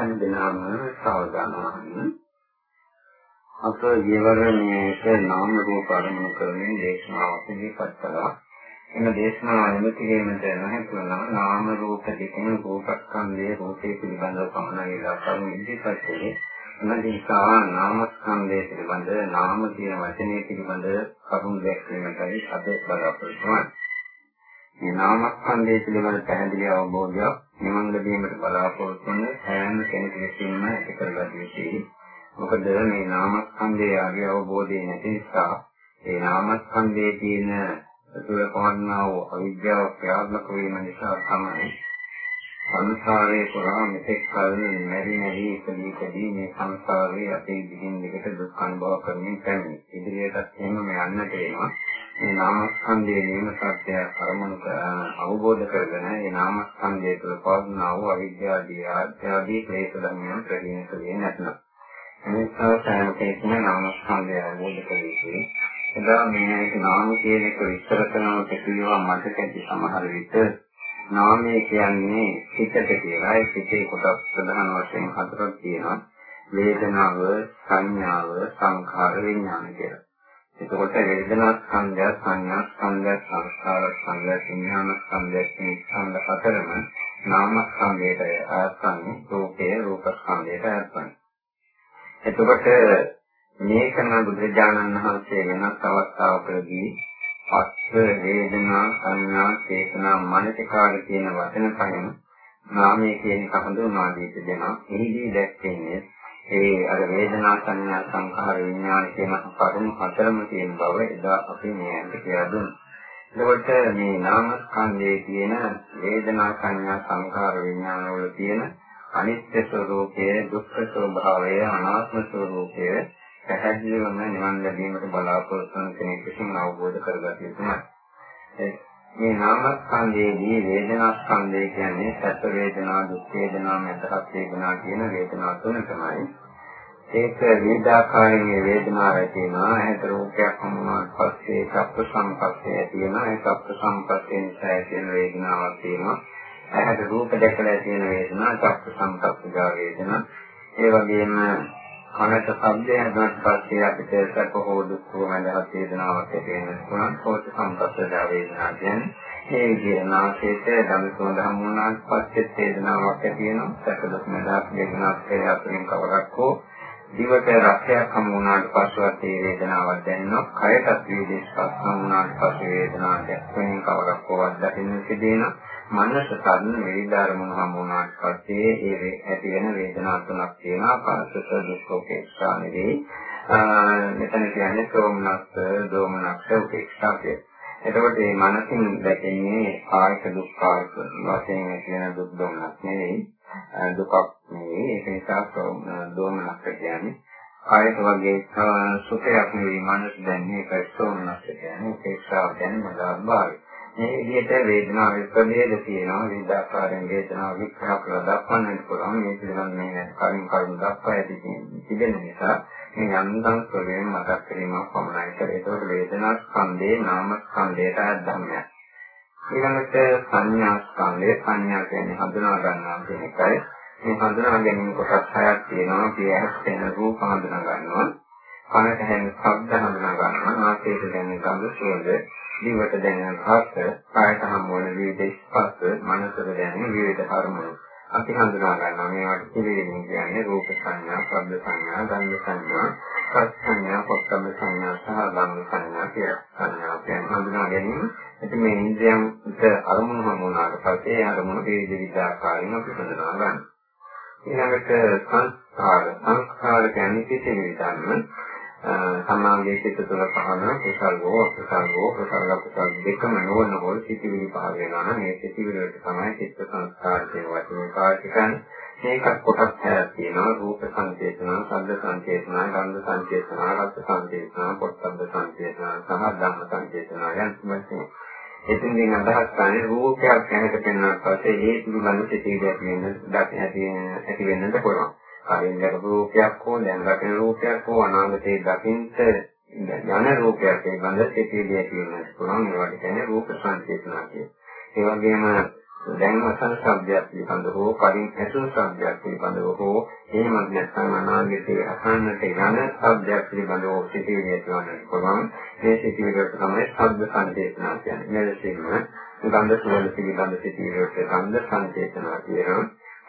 හැම දිනම සාවධාන වන්න. අප ජීවරණයේක නාම රූප අරමුණු කරමින් දේශනාවක් ඉදිරිපත් කළා. එම දේශනාව නිමිති වීමට නොහැකිවන නාම රූප දෙකෙන් රූපස්කන්ධයේ රූපේ පිළිබඳව පමණයි ඉලක්කම් ඉදිරිපත් කළේ. එම නිසා නාමස්කන්ධය පිළිබඳ නාම කියන වචනේ පිළිබඳ කරුණු දැක්වීමටයි අද බලාපොරොත්තු වෙන්නේ. මේ නාමස්කන්ධය පිළිබඳ පැහැදිලි අවබෝධයක් නිවන් ලැබීමට බලාපොරොත්තු වන සෑම කෙනෙකු විසින්ම ඇති කරගත යුතුයි. මොකද මේ නාමස්කන්ධයේ ආර්ය අවබෝධය නැති නිසා ඒ නාමස්කන්ධයේ තියෙන සුර පවන්නා වූ අවිද්‍යාව ක්‍රියාත්මක වීම නිසා තමයි සංසාරේ පුරා මෙතෙක් කල මෙරි මෙරි ඉපදී ඉපදී මේ සංසාරේ අපේ දිගින් දිගට දුක් අනුභව කරමින් පැමිණි. ඉදිරියටත් එහෙම යන්නට වෙනවා. මේ නාමස්කන්ධයේ නියම සත්‍ය අරමුණු අවබෝධ කරගෙන ඒ නාමස්කන්ධය තුළ පවත්නා වූ අවිද්‍යාවදී ආදී ක්ලේශ ධර්මයන් ප්‍රහීන කළේ නැත්නම්. එනිසා සෑම කෙනෙක්ම නාමස්කන්ධය අවබෝධ කරගන්නේ එදා මේ නාම කියන එක විස්තර කරනකොට කියවා මතක ඇති සමහර විට. නාමය කියන්නේ හිතට කියලා. ඒ හිතේ කොටස් ප්‍රධාන වශයෙන් හතරක් තියෙනවා. වේදනාව සංඥාව සංඛාර විඥාන කියලා. එතකොට වේදනා ස්කන්ධය, සංඥා ස්කන්ධය, සංස්කාර ස්කන්ධය, විඥාන ස්කන්ධය කියන ස්කන්ධ හතරම නාම ස්කන්ධයට ආසන්නේ රූපේ රූප ස්කන්ධයට ආසන්නේ. එතකොට මේකම බුදුරජාණන් වහන්සේ වෙනස් අවස්ථාවකදී පස්ස වේදනා සංඥා චේතනා මනසිකාර කියන වචන පහෙන් නාමයේ කියන එක හඳුන්වා දී තිබෙනවා. එහිදී දැක්වෙන්නේ ඒ අර වේදනා සංඥා සංඛාර විඥාන කියන කරුණු හතරම තියෙන බව එදා අපි මේ ඇන්ට කියලා දුන්නා. එතකොට මේ නාම ස්කන්ධයේ තියෙන වේදනා සංඥා සංඛාර විඥාන වල තියෙන අනිත්‍ය ස්වરૂපය, දුක්ඛ ස්වභාවය, අනාත්ම ස්වરૂපය පැහැදිලිවම නිවන් ලැබීමට බලාපොරොත්තු වන කෙනෙක් විසින් අවබෝධ කරගත යුතුයි. මේ නාමස්කන්ධයේදී වේදනා ස්කන්ධය කියන්නේ සැප වේදනා, දුක් වේදනා, මැදහත් වේදනා කියන වේදනා තුන තමයි. ඒක විවිධාකාරයෙන් මේ වේදනාව ඇති වෙනවා. ඇහැට රූපයක් හමුනාට පස්සේ සප්ප සංපස්සේ ඇති වෙනවා. ඒ සප්ප සංපස්සේ නිසා ඇති වෙන වේදනාවක් තියෙනවා. ඇහැට රූප දැකලා ඇති වෙන වේදනා සප්ප සංපස්සේ වේදනා. ඒ වගේම කනට ශබ්දය හදුනට පස්සේ අපිට සැප හෝ දුක් හෝ මඳහත් වේදනාවක් ඇති වෙන පුළුවන් සෝත සංපස්සදා වේදනා කියන්නේ. මේ විදිහට නාසයට දම සුවඳ හමු වුණාට පස්සේ වේදනාවක් ඇති වෙනවා. සැප දුක් මඳහත් වේදනාවක් ඒ අතරින් කවරක් හෝ දිවට රසයක් හමු වුණාට පස්සෙවත් ඒ වේදනාවක් දැනෙනවා. කයටත් වේදේශයක් හමු වුණාට පස්සේ වේදනාවක් දැක්වෙනින් කවරක් හෝ අත්දකින්න සිදෙනවා මනස සම්න වේදාරමුණු හමු වුණාට පස්සේ ඒ ඇති වෙන වේදනා තුනක් තියෙනවා. පාසක දුක් උපේක්ෂා නෙවෙයි මෙතන කියන්නේ සෝමනස්ස දෝමනස්ස උපේක්ෂා කිය. එතකොට මේ මනසින් දැකෙන්නේ කායික දුක් කායික වශයෙන් කියන දුක් දෝමනස් නෙවෙයි. දුකක් නෙවෙයි. ඒක නිසා දෝමනස්ස කියන්නේ කායික වගේ සුඛයක් නෙවෙයි. මනස දැනන්නේ ඒක සෝමනස්ස කියන්නේ උපේක්ෂා කියන්නේ මදාභාවය. මේ විදිහට වේදනාවේ ප්‍රභේද තියෙනවා විවිධාකාරයෙන් වේදනාව විග්‍රහ කරලා දක්වන්නට පුළුවන් මේ පිළිබඳ මේ කලින් කලින් දක්වා ඇති තිබෙන නිසා මේ යන්තම් ස්වභාවයෙන් මතක් කිරීමක් පමණයි කරේ. ඒතකොට වේදනා ස්කන්ධේ නාම ස්කන්ධයට අධ්‍යයනයක්. ඊළඟට සංඥා ස්කන්ධය සංඥා කියන්නේ හඳුනා ගන්නවා කියන එකයි. මේ හඳුනා ගැනීම කොටස් හයක් තියෙනවා. පියහස් වෙන රූප හඳුනා ගන්නවා. කනට ඇහෙන ශබ්ද හඳුනා ගන්නවා. නාසයට දැනෙන ගඳ සුවඳ දිවට දැනෙන රස, කායට හමු වන විවිධ ස්පර්ශ, මනසට දැනෙන විවිධ අරමුණු. අපි හඳුනා ගන්නවා මේවට පිළිවෙලින් කියන්නේ රූප සංඥා, ශබ්ද සංඥා, ගන්ධ සංඥා, රස සංඥා, පොට්ටබ්බ සංඥා සහ ධම්ම සංඥා කියලා. සංඥා කියන්නේ හඳුනා ගැනීම. ඉතින් මේ ඉන්ද්‍රියන්ට අරමුණු හමු වුණාට පස්සේ අරමුණු විවිධ විවිධ ආකාරයෙන් අපි හඳුනා ගන්නවා. ඊළඟට සංස්කාර සංස්කාර කියන්නේ සිතිවිලි ධර්ම සමාගයේ සිත තුළ පහන කුසල් හෝ අකුසල් හෝ කුසල අකුසල් දෙකම නොවන හොල් සිතිවිලි පහල වෙනවා නම් මේ සිතිවිලි වලට තමයි චිත්ත සංස්කාර කියන වචනේ පාවිච්චි කරන්නේ. මේකත් කොටස් හයක් තියෙනවා රූප සංචේතන, ශබ්ද සංචේතන, ගන්ධ සංචේතන, රස සංචේතන, පොට්ටබ්බ සංචේතන සහ ධම්ම සංචේතන යන වශයෙන්. එතෙන්දී අදහස් කරන්නේ රූපයක් ගැනට පෙන්වන්නට පස්සේ ඒ පිළිබඳ සිතිවිලි ඇති වෙන ඇති වෙන්නට පුළුවන්. කලින් දැකපු රූපයක් හෝ දැන් දකින රූපයක් හෝ අනාගතයේ දකින්ට යන රූපයක් පිළිබඳ සිතිවිලි ඇති වෙනවා. පුළුවන් ඒවට කියන්නේ රූප සංකේතනා කියලා. ඒ වගේම දැන් වසන ශබ්දයක් පිළිබඳව හෝ කලින් ඇසූ ශබ්දයක් පිළිබඳව හෝ එහෙමත් නැත්නම් අනාගතයේ අසන්නට යන ශබ්දයක් පිළිබඳව සිටිවිලි ඇතිවන්නට පුළුවන් මේ සිටිවිලට තමයි ශබ්ද සංදේශනා කියන්නේ. මෙලෙසින්ම ගන්ධ සුවඳ පිළිබඳ සිටිවිලට ගන්ධ සංදේශනා කියනවා.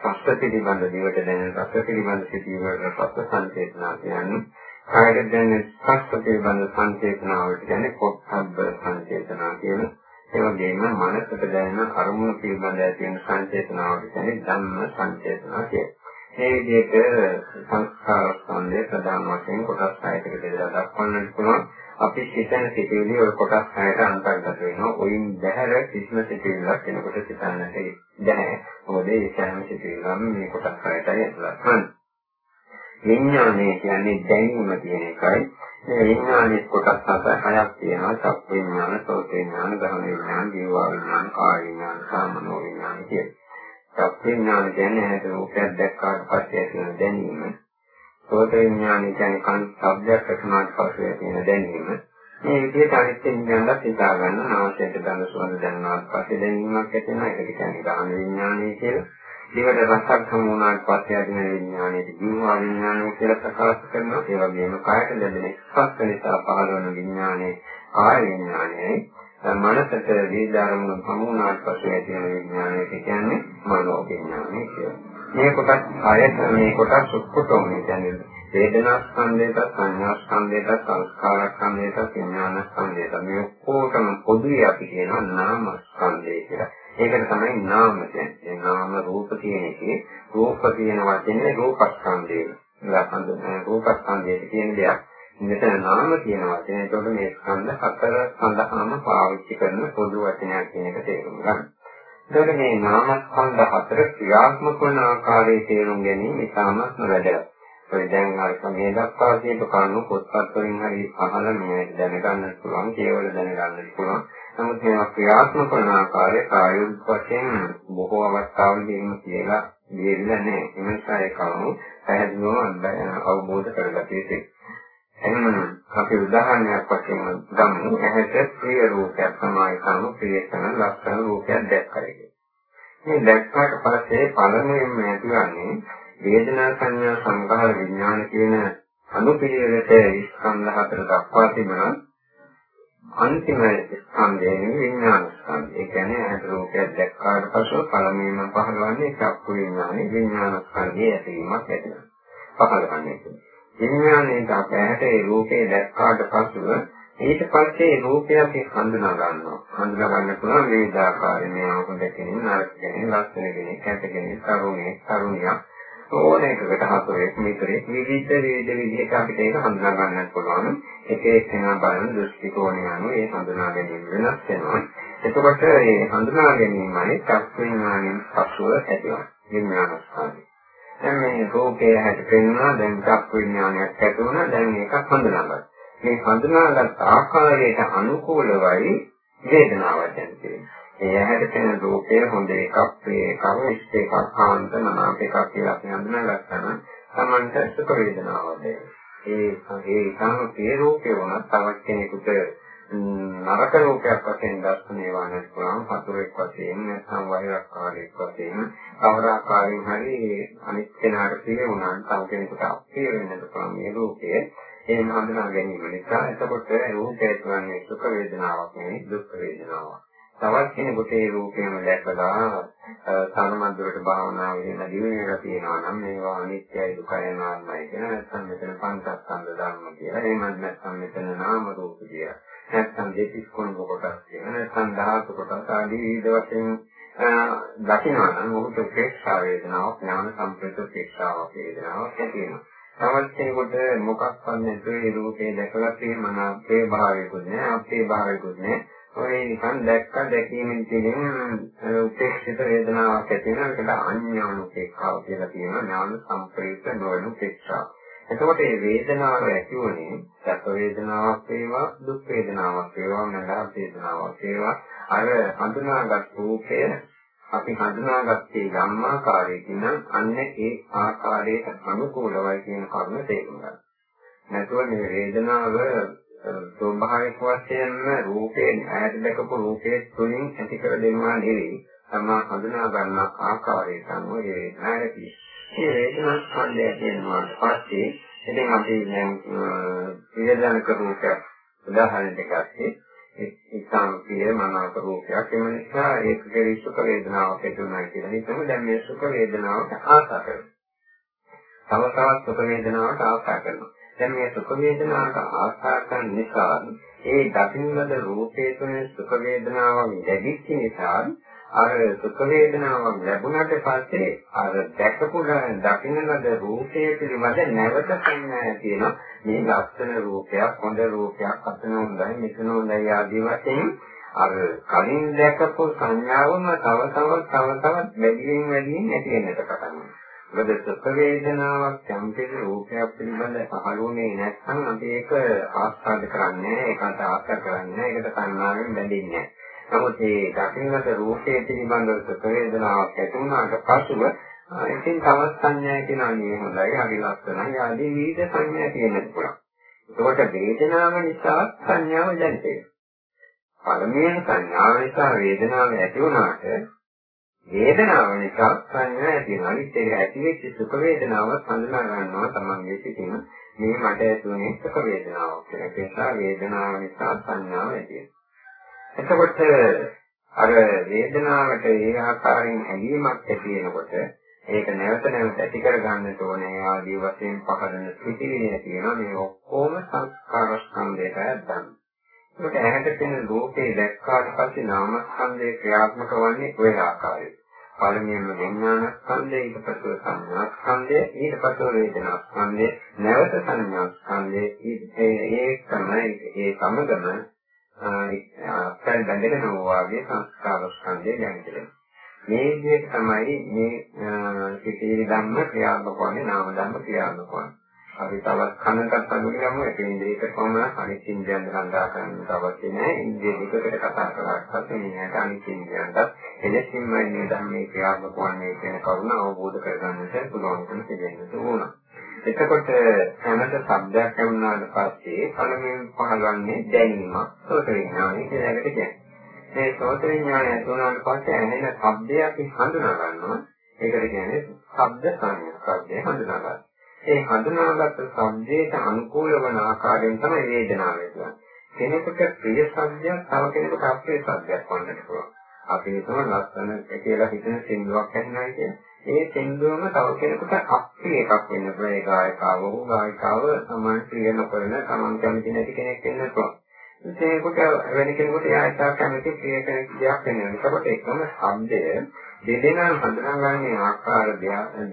රස පිළිබඳ දිවට දැනෙන රස පිළිබඳ සිටිවිලට රස සංදේශනා කියන්නේ කායයට දැනෙන ස්පර්ශ පිළිබඳ සංදේශනාවට කියන්නේ පොත්හබ්බ සංදේශනා කියනවා ඒ වගේම මනසට දැනෙන අරමුණු පිළිබඳ ඇති වෙන සංචේතනාවට කියන්නේ ධම්ම සංචේතනා කියලා. මේ විදිහට සංස්කාර ස්කන්ධය ප්‍රධාන වශයෙන් කොටස් 6කට බෙදලා දක්වන්නට පුළුවන්. අපි සිතන සිතුවිලි ඔය කොටස් 6ට අන්තර්ගත වෙනවා. ඔයින් බැහැර කිසිම සිතුවිල්ලක් වෙනකොට සිතන්නට බැහැ. මොකද ඒ සෑම සිතුවිල්ලම මේ කොටස් 6ටයි ඇතුළත් වෙන්නේ. විඥානය කියන්නේ දැනීම කියන එකයි. මේ විඥානයේ කොටස් හයක් තියෙනවා. චක් විඥාන, සෝත විඥාන, ගහන විඥාන, ජීව විඥාන, කාය විඥාන, සාමනෝ විඥාන කියන. චක් විඥාන කියන්නේ හැට රූපයක් දැක්කාට පස්සේ ඇතිවන දැනීම. සෝත විඥාන කියන්නේ කන් ශබ්දයක් අසුනාට පස්සේ ඇතිවන දැනීම. මේ විදිහට අනිත් විඥානත් හිතා ගන්න නාසයට ගඳ සුවඳ දැනනවාට පස්සේ දැනීමක් ඇති වෙනවා. ඒකට කියන්නේ ගාන විඥානය කියලා. දිවට රසක් හමු වුණාට පස්සේ ඇතින විඥානයේ ජීවා විඥානය කියලා ප්‍රකාශ කරනවා. ඒ වගේම කායට ලැබෙන ස්පර්ශ නිසා පහළ වන විඥානයේ කාය විඥානයයි මනසට වේදාරමුණු හමු වුණාට පස්සේ ඇතින විඥානය කියන්නේ මනෝ විඥානය කියලා. මේ කොටස් ආයත මේ කොටස් ඔක්කොටම කියන්නේ වේදනා ස්කන්ධයට සංඥා ස්කන්ධයට සංස්කාර ස්කන්ධයට විඥාන ස්කන්ධයට මේ ඔක්කොටම පොදුයි අපි කියනවා නාම ස්කන්ධය කියලා. ඒකට තමයි නාම කියන්නේ. නාම රූප කියන එකේ රූප කියන වචනේ රූපස්කන්ධය. ලක්ෂණ රූපස්කන්ධය කියන දෙයක්. මෙතන නාම කියන වචනේ ඒකට මේ ස්කන්ධ හතර සඳහාම පාවිච්චි කරන පොදු වචනයක් කියන එක තේරුම් ගන්න. එතකොට මේ නාමස්කන්ධ හතර ක්‍රියාත්මක වන ආකාරයේ තේරුම් ගැනීම ඉතාමත් වැදගත්. ඔය දැන් අර මේ දක්වා කියපු කරුණු පොත්පත් වලින් හරි අහලා මේ දැනගන්න පුළුවන්, කේවල දැනගන්න පුළුවන්. නමුත් මේවා ක්‍රියාත්මක වන ආකාරය කායුත් වශයෙන් බොහෝ අවස්ථාවලදී එහෙම කියලා දෙවිලා නැහැ. ඒ නිසා ඒ කරුණු පැහැදිලිවම අවබෝධ කරගත යුතුයි. එහෙනම් අපි උදාහරණයක් වශයෙන් ගමු. ඇහැට ප්‍රිය රූපයක් තමයි කනු ප්‍රිය කරන ලක්ෂණ රූපයක් දැක්කයි. මේ දැක්කාට පස්සේ පළමුවෙන්ම ඇතිවන්නේ වේදනා සංඥා සංඛාර විඥාන කියන අනුපිළිවෙලට ස්කන්ධ හතර දක්වා තිබුණා. අන්තිම ස්කන්ධයෙන් විඥාන ස්කන්ධය. ඒ කියන්නේ ඇහැ රූපයක් දැක්කාට පසු පළමුවෙන්ම පහළවන්නේ චක්කු විඥානේ විඥාන ස්කන්ධයේ ඇතිවීමක් ඇතිවෙනවා. පහළවන්නේ. විඥානයේ අපහැට ඒ රූපේ දැක්කාට පසුව ඊට පස්සේ රූපය අපි හඳුනා ගන්නවා. හඳුනා ගන්න පුළුවන් විවිධ ආකාරයෙන් මේ හොඳ කෙනෙක්, නරක කෙනෙක්, ලස්සන කෙනෙක්, කැත කෙනෙක්, තරුණයෙක්, තරුණියක් ඕන එකකට හතරෙක් මෙතරේ විවිධ විවිධ විදිහට අපිට ඒක හඳුනා ගන්නත් පුළුවන්. එක එක්කෙනා බලන දෘෂ්ටි කෝණය අනුව ඒ හඳුනා ගැනීම වෙනස් වෙනවා. එතකොට මේ හඳුනා ගැනීමයි චක්ඛුඥානෙන් පසුව ඇතිවන විඥානස්කන්ධය. දැන් මේ රූපය හැට පෙන්වනවා දැන් චක්ඛුඥානයක් ඇති වුණා දැන් මේක හඳුනා ගන්න. මේ හඳුනාගත් ආකාරයට අනුකූලවයි වේදනාවක් දැනෙන්නේ. ඒ ඇහැට පෙනෙන රූපය හොඳ එකක්, ප්‍රිය එකක්, ඉෂ්ට එකක්, කාන්ත මනාප එකක් කියලා අපි හඳුනාගත්තා නම් Tamanට සුඛ වේදනාවක් දැනෙනවා. ඒ ඒ ඊටම ප්‍රිය රූපේ වුණත් තවත් කෙනෙකුට නරක රූපයක් වශයෙන් දැක්වෙන ඒවා නැත්නම් හතුරෙක් වශයෙන් නැත්නම් වෛරක්කාරයෙක් වශයෙන් කවර ආකාරයෙන් හරි අනිත් කෙනාට ප්‍රිය වුණා නම් තව කෙනෙකුට අප්‍රිය වෙන්නත් පුළුවන් මේ රූපය ඒ හඳුනා ගැනීම නිසා එතකොට රූපය කියන්නේ සුඛ වේදනාවක් නෙවෙයි දුක් වේදනාවක්. තවත් කෙනෙකුට ඒ රූපයම දැකලා සානමන්දුරට භාවනා වෙන දිවෙනවා තියෙනවා නම් මේවා අනිත්‍යයි දුකයි අනාත්මයි කියන නැත්නම් මෙතන පංචස්කන්ධ ධර්ම කියලා. එහෙමත් නැත්නම් මෙතන නාම රූප කියලා. නැත්නම් දෙතිස් කුණ කොටස් කියලා. නැත්නම් ධාතු කොටස් ආදී විවිධ වශයෙන් දකිනවා නම් ඔහුට උපේක්ෂා වේදනාවක් ඥාන සම්ප්‍රේත උපේක්ෂාවක් වේදනාවක් ඇති වෙනවා. තවත් කෙනෙකුට මොකක්වත් නැතුව ඒ රූපේ දැකලා තේමනා අපේ භාවයකුත් නැහැ අපේ භාවයකුත් නැහැ ඔය නිකන් දැක්ක දැකීමෙන් තියෙන උපේක්ෂිත වේදනාවක් ඇති වෙන එකට අඥාන උපේක්ෂාව කියලා කියනවා ඥාන සම්ප්‍රේත නොවන උපේක්ෂාව. එතකොට මේ වේදනාව ඇති වුණේ සැප වේදනාවක් වේවා දුක් වේදනාවක් වේවා නැදහස් වේදනාවක් වේවා අර හඳුනාගත් රූපය අපි හඳුනාගත්තේ ධම්මාකාරයකින් නම් අන්න ඒ ආකාරයට අනුකූලවයි කියන කරුණ තේරුම් ගන්න. නැතුව මේ වේදනාව ස්වභාවික වශයෙන්ම රූපේ ඈත දැකපු රූපයේ තුලින් ඇති කර දෙනවා නෙවෙයි තමා හඳුනා ගන්න ආකාරයට අනුව ඒ වේදනාවයි. මේ වේදනා ස්කන්ධය කියනවා පස්සේ ඉතින් අපි දැන් පිළිදනක රූපයක් උදාහරණයක් ගත්තේ ඉතාම පිය මනාප රූපයක්. එම නිසා ඒක කෙරෙහි සුඛ වේදනාවක් ඇති වෙනවා කියලා හිතමු. දැන් මේ සුඛ වේදනාවට ආශා කරනවා. තව තවත් සුඛ වේදනාවට ආශා කරනවා. දැන් මේ සුඛ වේදනාවට ආශා කරන නිසා ඒ දකින්නද රූපයේ තුන සුඛ වේදනාවක් ලැබිච්ච නිසා අර සුඛ වේදනාවක් ලැබුණාට පස්සේ අර දැකපු දකින්නද රූපයේ පිළිබඳ නැවත සංඥා තියෙනවා මේ ලක්ෂණ රූපයක් හොඳ රූපයක් අතන හොඳයි මෙතන හොඳයි ආදී වශයෙන් අර කලින් දැකපු සංඥාවම තව තවත් තව තවත් වැඩියෙන් වැඩියෙන් ඇති වෙන්නට පටන් ගන්නවා. මොකද සුඛ වේදනාවක් යම්කිසි රූපයක් පිළිබඳ පහළුනේ නැත්නම් අපි ඒක ආස්වාද කරන්නේ ඒකට ආස්වාද කරන්නේ ඒකට කන්නාවෙන් බැඳින්නේ නැහැ. නමුත් මේ දකින්නට රූපයේ පිළිබඳව සුඛ වේදනාවක් ඇති වුණාට පසුව ඉතින් තවත් සංඥා කියනවා නේ හොඳයි හරි ලස්සනයි ආදී විවිධ සංඥා තියෙන්න පුළුවන්. ඒකට වේදනාව නිසා සංඥාව දැනෙන්නේ. පළමුවෙන් සංඥාව නිසා වේදනාව ඇති වුණාට වේදනාව නිසා සංඥා ඇති වෙනවා. අනිත් එක ඇති වෙච්ච සුඛ වේදනාව හඳුනා ගන්නවා තමන්ගේ සිතින් මේ මට ඇතුනේ සුඛ වේදනාවක් කියලා. ඒ නිසා වේදනාව නිසා සංඥාව ඇති වෙනවා. එතකොට අර වේදනාවට ඒ ආකාරයෙන් ඇලීමක් ඇති වෙනකොට ඒක නැවත නැවත ඇති කර ගන්නට ඕනේ ආදී වශයෙන් පහළන සිටිවිලිය තියෙනවා මේ ඔක්කොම සංස්කාර ස්කන්ධයට ඇද්දන්. ඒකට ඇහැට පෙනෙන රූපේ දැක්කාට පස්සේ නාමස්කන්ධේ ක්‍රියාත්මක වන්නේ ඔය ආකාරයට. පළමුවෙන්ම විඥාන ස්කන්ධය ඊට පස්ව සංඥා ස්කන්ධය ඊට පස්ව වේදනා ස්කන්ධය නැවත සංඥා ස්කන්ධය ඒ තමයි ඒ සමගම අපෙන් බැඳගෙන වාගේ සංස්කාර ස්කන්ධය ගැනීමද මේ විදිහට තමයි මේ සිතිවිලි ධම්ම ක්‍රියාත්මක වන්නේ නාම ධම්ම ක්‍රියාත්මක වන්නේ අපි තවත් කනකට අනුගමු ඒ ඉන්ද්‍රියක කොහොම අනිත් ඉන්ද්‍රියන් හඳා ගන්න අවශ්‍ය නැහැ. ඉන්ද්‍රිය දෙකකට කතා කරාට පස්සේ මේකට අනිත් ඉන්ද්‍රියන්ට එලෙසින්ම මේ ධර්මයේ ක්‍රියාත්මක වන්නේ කියන කරුණ අවබෝධ කරගන්නට පුළුවන්කම තිබෙන්න ඕන. එතකොට හැමත શબ્දයක් ලැබුණාට පස්සේ පළමුවෙන් පහළවන්නේ දැනීමක් සෝත විඥානය කියලා එකට කියන්නේ. මේ සෝත විඥානය තුනට පස්සේ ඇහෙන ශබ්දය අපි හඳුනා ගන්නවා. ඒකට කියන්නේ ශබ්ද සංඥා. ශබ්දය හඳුනා ගන්නවා. ඒ හඳුනාගත් ශබ්දයට අනුකූල වන ආකාරයෙන් තමයි වේදනාව වෙන්නේ. කෙනෙකුට ප්‍රිය ශබ්දයක් තව කෙනෙකුට අප්‍රිය ශබ්දයක් වන්නට පුළුවන්. අපි හිතමු ලස්සන කියලා හිතන සින්දුවක් ඇහෙනවා කියන්නේ ඒ තෙන්දුවම තව කෙනෙකුට අප්‍රිය එකක් වෙන්න පුළුවන්. ඒ ගායකාව හෝ ගායිකාව සමාන ප්‍රිය නොකරන තමන් කැමති නැති කෙනෙක් වෙන්න පුළුවන්. ඒකට වෙන කෙනෙකුට එයා ඉතා කැමති ප්‍රිය කෙනෙක් දෙයක් වෙනවා. ඒකට එකම ශබ්දය දෙදෙනා හඳුනාගන්නේ ආකාර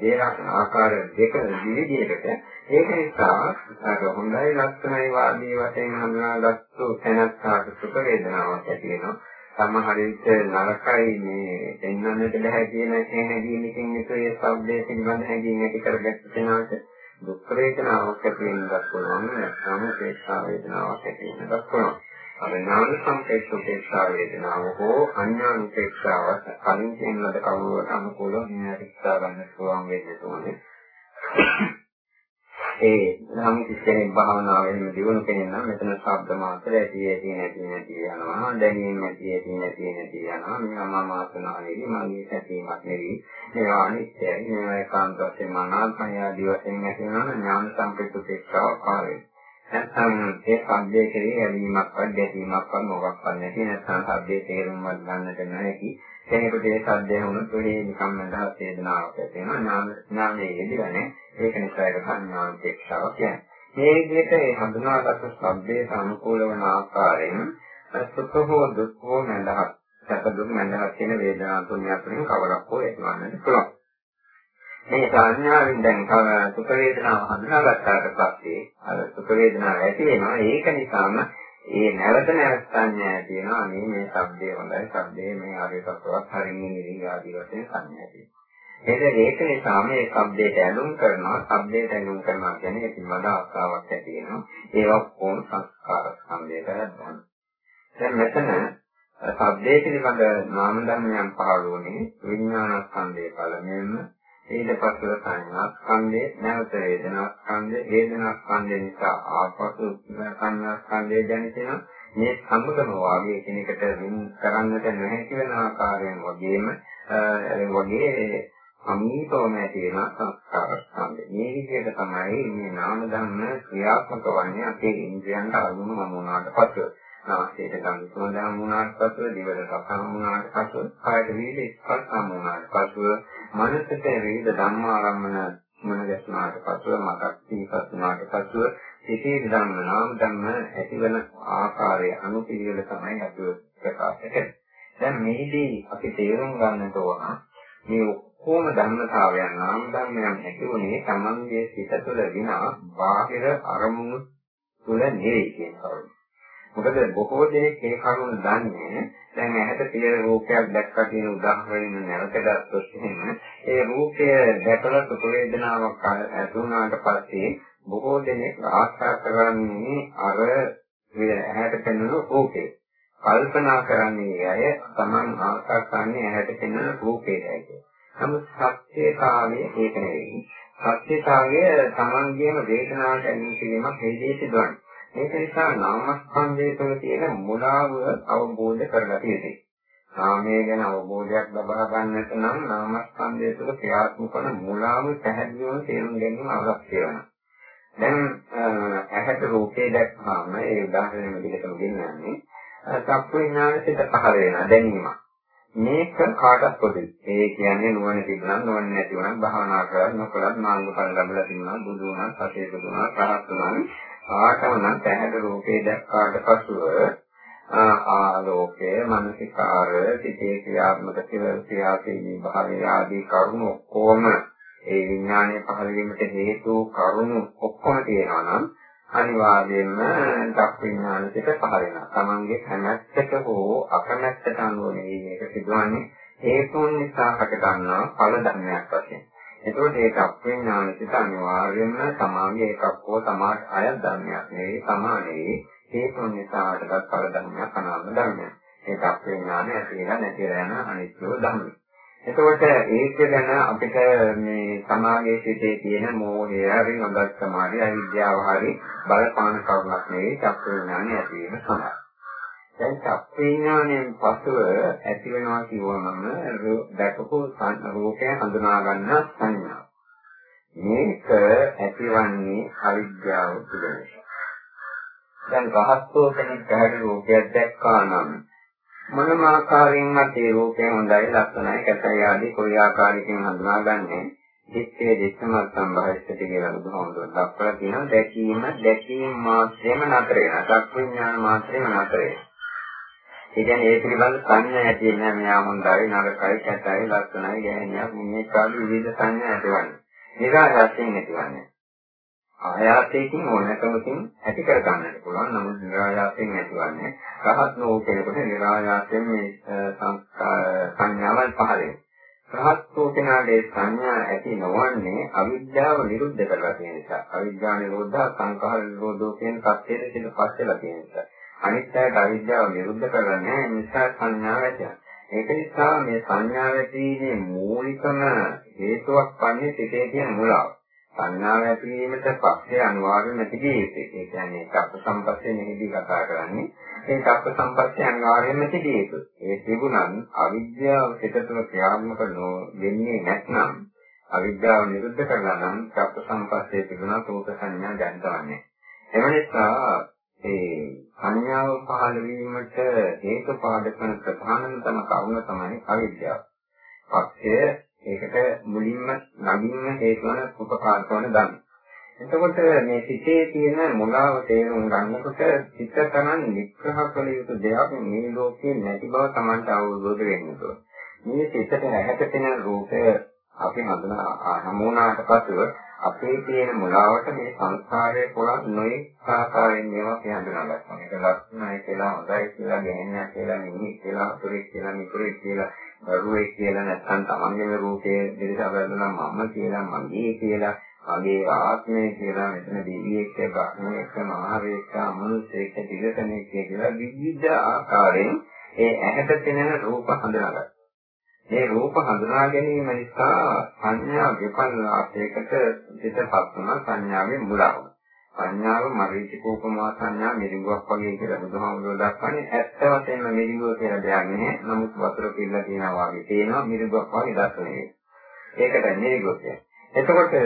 දෙක ආකාර දෙක විවිධයකට ඒක නිසා අර හොඳයි ලක්ෂණයි වාදී වශයෙන් හඳුනාගත්තු තැනත්තාට සුඛ වේදනාවක් ඇති වෙනවා. සමහර විට නරකයි මේ දෙන්නන්නට බෑ කියන හැඟීමකින් යුතුව ඒ શબ્දයේ පිළිබඳ හැඟීම් ඇති කරගත්ත කෙනාට දුක් වේදනාවක් ඇති වෙනවත් පුළුවන් නැත්නම් උපේක්ෂා වේදනාවක් ඇති වෙනවත් පුළුවන්. අර ඥාන සංකේත උපේක්ෂා වේදනාව හෝ අඥාන උපේක්ෂාව කලින් කියන ලද කවුරුවට අනුකූලව නිරක්ෂා ගන්න පුළුවන් වෙන්නේ තෝනේ. ඒ නම් කිසිම භාවනාවෙන් දිනු කෙනෙක් නම් මෙතන ශබ්ද මාත්‍ර ඇති ඇති නැති නැති යනවා. දැනීම ඇති ඇති නැති නැති යනවා. මේවා මම ආසනාවේදී මගේ සැකීමක් නෙවෙයි මේවා අනිත්‍යයි. මේවා ඒකාන්ත වශයෙන් අනාත්මය ආදී වශයෙන් ඇති වෙනවා ඥාන සංකේතකේක්ෂාව කාර්යය නැත්නම් ඒ ශබ්දයේ කෙරෙහි ඇලීමක්වත් ගැටීමක්වත් මොකක්වත් නැති. නැත්නම් ශබ්දයේ තේරුම්වත් ගන්නට නැති කෙනෙකුට ඒ සද්දය වුණොත් ඔය නිකම්ම දහස් වේදනාවක් ඇති වෙනවා. ඥාන ඥානයේ යෙදিলা නැහැ. ඒක නිසා ඒක සංඥාන් ප්‍රේක්ෂාවක් කියන්නේ. මේ විදිහට ඒ හඳුනාගත් ශබ්දයේ අනුකූල වන ආකාරයෙන් සුඛ හෝ දුක් හෝ නැදහත් සැප දුක් නැදහත් කියන වේදනා තුන අතරින් කවරක් හෝ ඇතිවන්නට පුළුවන්. මේ සංඥාවෙන් දැන් සුඛ වේදනාව හඳුනාගත්තාට පස්සේ අර සුඛ වේදනාව ඇති වෙනවා. ඒක නිසාම ඒ නැවත නැවත සංඥා තියෙනවා. මේ මේ શબ્දේ හොඳයි. શબ્දේ මේ ආර්ය සත්‍යවත් හරින්නේ නෙවෙයි ආදී වශයෙන් සංඥා තියෙනවා. එතකොට ඒක නිසා මේ શબ્දයට ඇලුම් කරනවා. શબ્දයට ඇලුම් කරනවා කියන්නේ ඒකෙන් වඩා ආස්තාවක් ඇති වෙනවා. ඒක කොහොම සංස්කාර සංවේදයක් ගන්න දැන් මෙතන શબ્දයේ පිළිබඳ නාම ධර්මයන් පහළ වුණේ විඥාන ස්කන්ධය පළමුවෙන්ම ඊට පස්ව සංඥා ස්කන්ධය නැවත වේදනා ස්කන්ධය වේදනා ස්කන්ධය නිසා ආපසු සංඥා ස්කන්ධය දැනෙනවා මේ සම්බුදම වාගේ කෙනෙකුට වින් කරන්නට නොහැකි වෙන ආකාරයෙන් වගේම වගේ සමීපවම ඇති වෙන සංස්කාර ස්කන්ධ. මේ විදිහට තමයි මේ නාම ධර්ම ක්‍රියාත්මක වන්නේ අපේ ඉන්ද්‍රියන්ට අනුව වුණාට පසු. නාසයට ගඳ සුවඳ හමුනාට පසුව, දිවට රස හමුනාට පසුව, කායට විවිධ ස්පර්ශ හමුනාට පසුව, මනසට විවිධ ධම්මාරම්මන මුණ ගැසුනාට පසුව, මතක් සීපත් වුණාට පසුව, සිතේ ධම්ම නාම ධම්ම ඇතිවන ආකාරය අනුපිළිවෙල තමයි අපි ප්‍රකාශ කරන්නේ. දැන් මේදී අපි තේරුම් ගන්නට ඕන මේ ඔක්කොම ධර්මතාවයන් නාම ධර්මයන් ඇතිවුනේ තමන්ගේ සිත තුළ විනා බාහිර අරමුණු තුළ නෙවෙයි කියන කරුණ. මොකද බොහෝ දෙනෙක් ඒ කරුණ දන්නේ දැන් ඇහැට තියෙන රූපයක් දැක්කා කියන උදාහරණයක් නැවත ගත්තොත් එහෙම ඒ රූපය දැකලා සුඛ වේදනාවක් ඇති වුණාට පස්සේ බොහෝ දෙනෙක් ආශා කරන්නේ අර ඇහැට පෙනෙන රූපේ. කල්පනා කරන්නේ අය Taman ආශා කරන්නේ ඇහැට පෙනෙන රූපේයි කියලා. නමුත් සත්‍යතාවයේ ඒක නෙවෙයි. සත්‍යතාවය Tamanගේම වේදනාවට ඇලීම කිරීමක් හේදී සිදුවන්නේ. ඒක නිසා නාමස්කන්ධය තුළ තියෙන මුලාව අවබෝධ කරගත යුතුයි. නාමය ගැන අවබෝධයක් ලබා ගන්නට නම් නාමස්කන්ධය තුළ ක්‍රියාත්මක වන මුලාව පැහැදිලිව තේරුම් ගැනීම අවශ්‍ය වෙනවා. දැන් ඇහැට රූපේ දැක්කම ඒ උදාහරණය විදිහටම ගෙන්නන්නේ චක්කු විඥානසිත පහළ වෙනවා දැනීමක්. මේක කාටත් පොදුයි. ඒ කියන්නේ නුවණ තිබුණා නුවණ නැති වුණා භාවනා කරලා නොකලත් මාර්ගඵල ලැබලා තිබුණා බුදු වුණා සතේ බුදුනා රහත් වුණා ආටම නම් පැහැදිලි රූපේ දැක්කාට පසුව ආලෝකය, මනසිකාර, සිතේ ක්‍රියාත්මක ක්‍රියාපීනී භාවය ආදී කරුණු ඔක්කොම ඒ විඥානයේ පහළ වීමට හේතු කරුණු ඔක්කොම තියෙනවා නම් අනිවාර්යයෙන්ම දක් විඥාන පිට පහළ වෙනවා. Tamange කැමැත්තට හෝ අකමැත්තට අනුව නෙවෙයි මේක සිදුවන්නේ හේතුන් නිසා හට ගන්නා ඵල ධර්මයක් වශයෙන්. එතකොට ඒක අප්‍රඥානිත අනිවාර්යයෙන්ම සමාගයේ එකක් හෝ සමාජ අය ධර්මයක් නෙවෙයි සමානයේ හේතුන් නිසා හටගත් ඵල ධර්මයක් අනාත්ම ධර්මයක්. ඒක අප්‍රඥාන ඇතිලා නැතිලා යන අනිත්‍ය ධර්ම. එතකොට ඒක ගැන අපිට මේ සමාගයේ සිටේ තියෙන මෝහය හරි නොදත් සමාධි අවිද්‍යාව හරි බලපාන කරුණක් නෙවෙයි අප්‍රඥාන ඇතිවීම සඳහා. දැන් චක්ඛේඥාණයෙන් පසුව ඇති වෙනවා කියවමම දැකපු රූපය හඳුනා ගන්න සංඥාව. මේක ඇතිවන්නේ අවිද්‍යාව තුළ නිසා. දැන් රහස්තෝ කෙනෙක් පැහැදිලි රූපයක් දැක්කා නම් මොනම ආකාරයෙන්වත් ඒ රූපය හොඳයි ලස්සනයි කැතයි ආදී කොයි ආකාරයකින් හඳුනාගන්නේ දිත්තේ දිත්තමත් සම්භාවිතට කියලා බුදුහාමුදුරුවෝ දක්වලා තියෙනවා දැකීම දැකීම මාත්‍රෙම නතර වෙනවා. චක්ඛුඥාන මාත්‍රෙම නතර වෙනවා. ඒ කියන්නේ ඒ පිළිබඳ සංඥා ඇති වෙනවා මෙයා හොඳයි නරකයි කැතයි ලස්සනයි ගැහණියක් මේ කාලේ විවිධ සංඥා ඇතිවන්නේ. නිරායාසයෙන් ඇතිවන්නේ. ආයාසයෙන් ඕනකමකින් ඇති කර ගන්නට පුළුවන්. නමුත් නිරායාසයෙන් ඇතිවන්නේ රහත් නෝ කෙනෙකුට නිරායාසයෙන් මේ සංඥාවල් පහළ වෙනවා. රහත් වූ කෙනාගේ සංඥා ඇති නොවන්නේ අවිද්‍යාව නිරුද්ධ කරලා තියෙන නිසා. අවිද්‍යාව නිරෝධා සංඛාර නිරෝධෝ කියන කප්පේට සිට පස්සෙලා තියෙන නිසා. අනිත්‍යයට අවිද්‍යාව විරුද්ධ කරලා නැහැ නිසා සංඥාව ඇතිවෙනවා. ඒක නිසා මේ සංඥාව ඇතිීමේ මූලිකම හේතුවක් වන්නේ සිතේ තියෙන මුලාව. සංඥාව ඇතිවීමට පස්සේ අනිවාර්යයෙන්ම තිබිය යුතුයි. ඒ කියන්නේ චක්ක සම්පස්සේ මෙහිදී කතා කරන්නේ. ඒ චක්ක සම්පස්සේ අනිවාර්යයෙන්ම තිබිය යුතුයි. ඒ තිබුණත් අවිද්‍යාව සිත තුළ ක්‍රියාත්මක වෙන්නේ නැත්නම් අවිද්‍යාව නිරුද්ධ කරලා නම් චක්ක සම්පස්සේ තිබුණා සෝත සංඥා දැනතවන්නේ. එම නිසා ඒ සංඥාව පහළ වීමට හේතු පාදක කරන ප්‍රධානම තම කරුණ තමයි අවිද්‍යාව. පක්ෂය ඒකට මුලින්ම නගින්න හේතු වන උපකාරක වන ධර්ම. එතකොට මේ සිතේ තියෙන මුලාව තේරුම් ගන්නකොට සිත තරම් නිග්‍රහ කළ යුතු දෙයක් මේ ලෝකේ නැති බව Tamanට අවබෝධ වෙන්න ඕන. මේ සිතට ඇහැට පෙනෙන රූපය අපි හඳුනා හමුනාට පසුව අපේ තියෙන මුලාවට මේ සංස්කාරයේ පොළක් නොයේ ආකාරයෙන් මේවා කියනවා. මේක ලක්ෂණයි කියලා හොඳයි කියලා ගෙහෙන්නේ කියලා නිමි කියලා අතුරෙක් කියලා මිතුරෙක් කියලා දරුවෙක් කියලා නැත්නම් තමන්ගේම රූපයේ දිහා බලනවා මම කියලා මගේ කියලා මගේ ආත්මය කියලා මෙතන දෙවියෙක් බ්‍රහ්මයෙක් මහරේක අමනුෂ්‍යෙක් දිගකණෙක් කියලා විවිධ ආකාරයෙන් ඒ ඇහැට පෙනෙන රූප හඳුනාගන්නවා. මේ රූප හඳුනා ගැනීම නිසා සංඥා විපල්ලාසයකට පිටපත් වන සංඥාවේ මුලාව. සංඥාව මරීචිකෝපමා සංඥා මිරිඟුවක් වගේ කියලා බුදුහාමුදුරුවෝ දක්වන්නේ ඇත්ත වශයෙන්ම මිරිඟුව කියලා දෙයක් නැහැ. නමුත් වතුර පිළිලා තියෙනවා වගේ තේනවා මිරිඟුවක් වගේ දර්ශනය. ඒකට මිරිඟුව කියන්නේ. එතකොට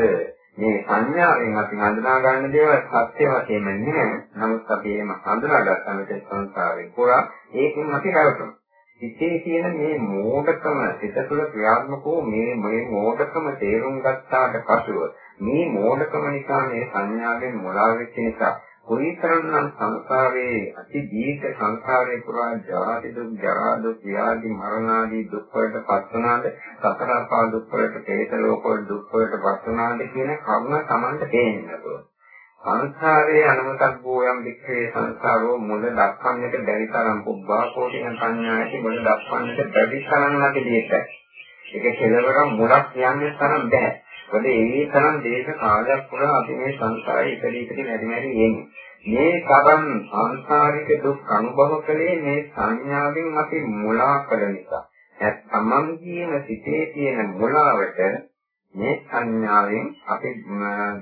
මේ සංඥාවෙන් අපි හඳුනා ගන්න දේවල් සත්‍ය වශයෙන්ම නෑ. නමුත් අපි එහෙම හඳුනාගත්තා මෙතන සංසාරේ පුරා ඒකෙන් අපි රැවටෙනවා. හිතේ තියෙන මේ මෝඩකම සිත තුළ ක්‍රියාත්මක වූ මේ මේ මෝඩකම තේරුම් ගත්තාට පසුව මේ මෝඩකම නිසා මේ සංඥාවෙන් මොළා වෙච්ච නිසා කොයිතරම්නම් සංසාරයේ අති දීර්ඝ සංසාරේ පුරා ජාති දුක් ජරා දුක් ව්‍යාධි මරණ ආදී දුක් වලට පත් වුණාද සතර අපා දුක් වලට හේත ලෝක වල දුක් වලට පත් වුණාද කියන කරුණ Tamanට තේරෙන්නට ඕන. සංසාරයේ අනුමතක් ගෝයම් වික්‍රේ සංසාරෝ මුල දක්වන්නට බැරි තරම් පුබ්බා කෝටින සංඥාටි මුල දක්වන්නට බැරි තරම් නැති දෙයක්. ඒක කෙලවරක් මුලක් කියන්නේ තරම් බෑ. මොකද ඒ තරම් දේශ කාලයක් පුරා අපි මේ සංසාරේ ඉපදී ඉපදී නැති නැති යන්නේ. මේ තරම් සංසාරික දුක් අනුභව කළේ මේ සංඥාවෙන් අපි මුලා කළ නිසා. තමන් කියන සිතේ තියෙන මුලාවට මේ සංඥාවෙන් අපි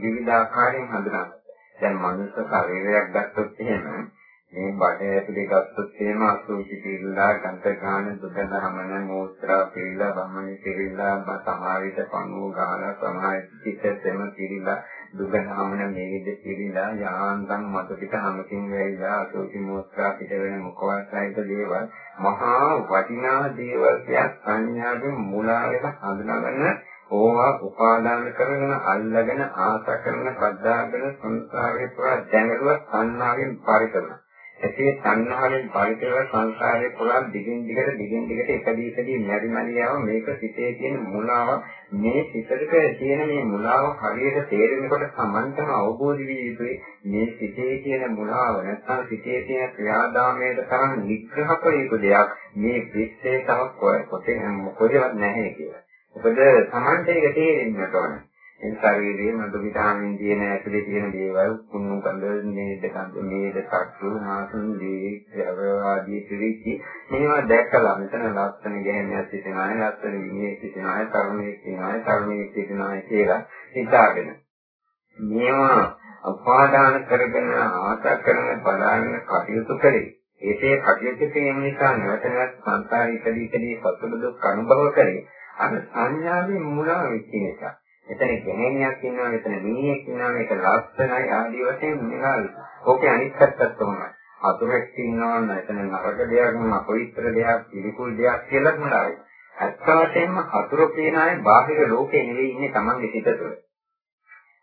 විවිධාකාරයෙන් හඳුනනවා. දැන් මනුස්ස ශරීරයක් ගත්තොත් එහෙම මේ බඩ ඇතුලේ ගත්තොත් එහෙම අසුචි පිළිලා ගන්ත ගාන දුක ධමන මෝත්‍රා පිළිලා වමනේ පිළිලා සමාවිත පණුව ගාලා සමාවිත සෙම පිළිලා දුක ධමන මේද පිළිලා යාන්තම් මත පිට හැමකින් වෙයිලා අසුචි මෝත්‍රා පිට වෙන මොකවත්යිද දේවල් මහා වටිනා දේවල් කියක් සංඥාවෙන් මුලාවෙලා හඳුනාගන්න ඕවා උපාදාන කරගෙන අල්ලගෙන ආස කරන ශ්‍රද්ධාගෙන සංසාරේ පුරා දැඟලුව සංනාවෙන් පරිකරන. එසේ සංනාවෙන් පරිකරව සංසාරේ පුරා දිගින් දිගට දිගින් දිගට එකදී එකදී මෙරි මරියාව මේක සිතේ තියෙන මුලාව මේ සිතට තියෙන මේ මුලාව හරියට තේරෙනකොට සමන්තම අවබෝධ විය යුතුයි මේ සිතේ තියෙන මුලාව නැත්නම් සිතේ තියෙන ක්‍රියාදාමයට තරම් නිග්‍රහ කළ යුතු දෙයක් මේ විශ්ේ තව කොතේ මොකදවත් නැහැ කියලා. මොකද Tamante එක තේරෙන්නට ඕන. ඒ ශරීරයේ මඩ විටාමින් තියෙන ඇතුලේ තියෙන දේවල් කුණු කඳ නේද කඳ නේද කටු නාසන් දී ආදී පිළිච්චි මේවා දැක්කලා මෙතන ලස්සන ගැහණියක් සිටින අය ලස්සන විනයෙක් සිටින අය තරුණයෙක් සිටින අය තරුණියෙක් සිටින අය කියලා හිතාගෙන. මේවා අපාදාන කරගෙන ආශා කරන බලාගෙන කටයුතු කරේ. ඒකේ කටයුතු කිරීම නිසා නැවත නැවත සංසාරී ඉදදී ඉදදී සතුට දුක් අනුභව කරේ. අර සංඥාවේ මුලා වෙච්ච නිසා. එතන ගැහණියක් ඉන්නවා, එතන මිනිහෙක් ඉන්නවා, මේක ලස්සනයි ආදී වශයෙන් මුලා. ඕකේ අනිත් පැත්තත් තමයි. අතුරෙක් ඉන්නවා, එතන නරක දෙයක්, අපවිත්‍ර දෙයක්, පිළිකුල් දෙයක් කියලා මුලායි. ඇත්ත වශයෙන්ම අතුරු කියන අය බාහිර ලෝකේ නෙවෙයි ඉන්නේ Tamange සිත තුළ.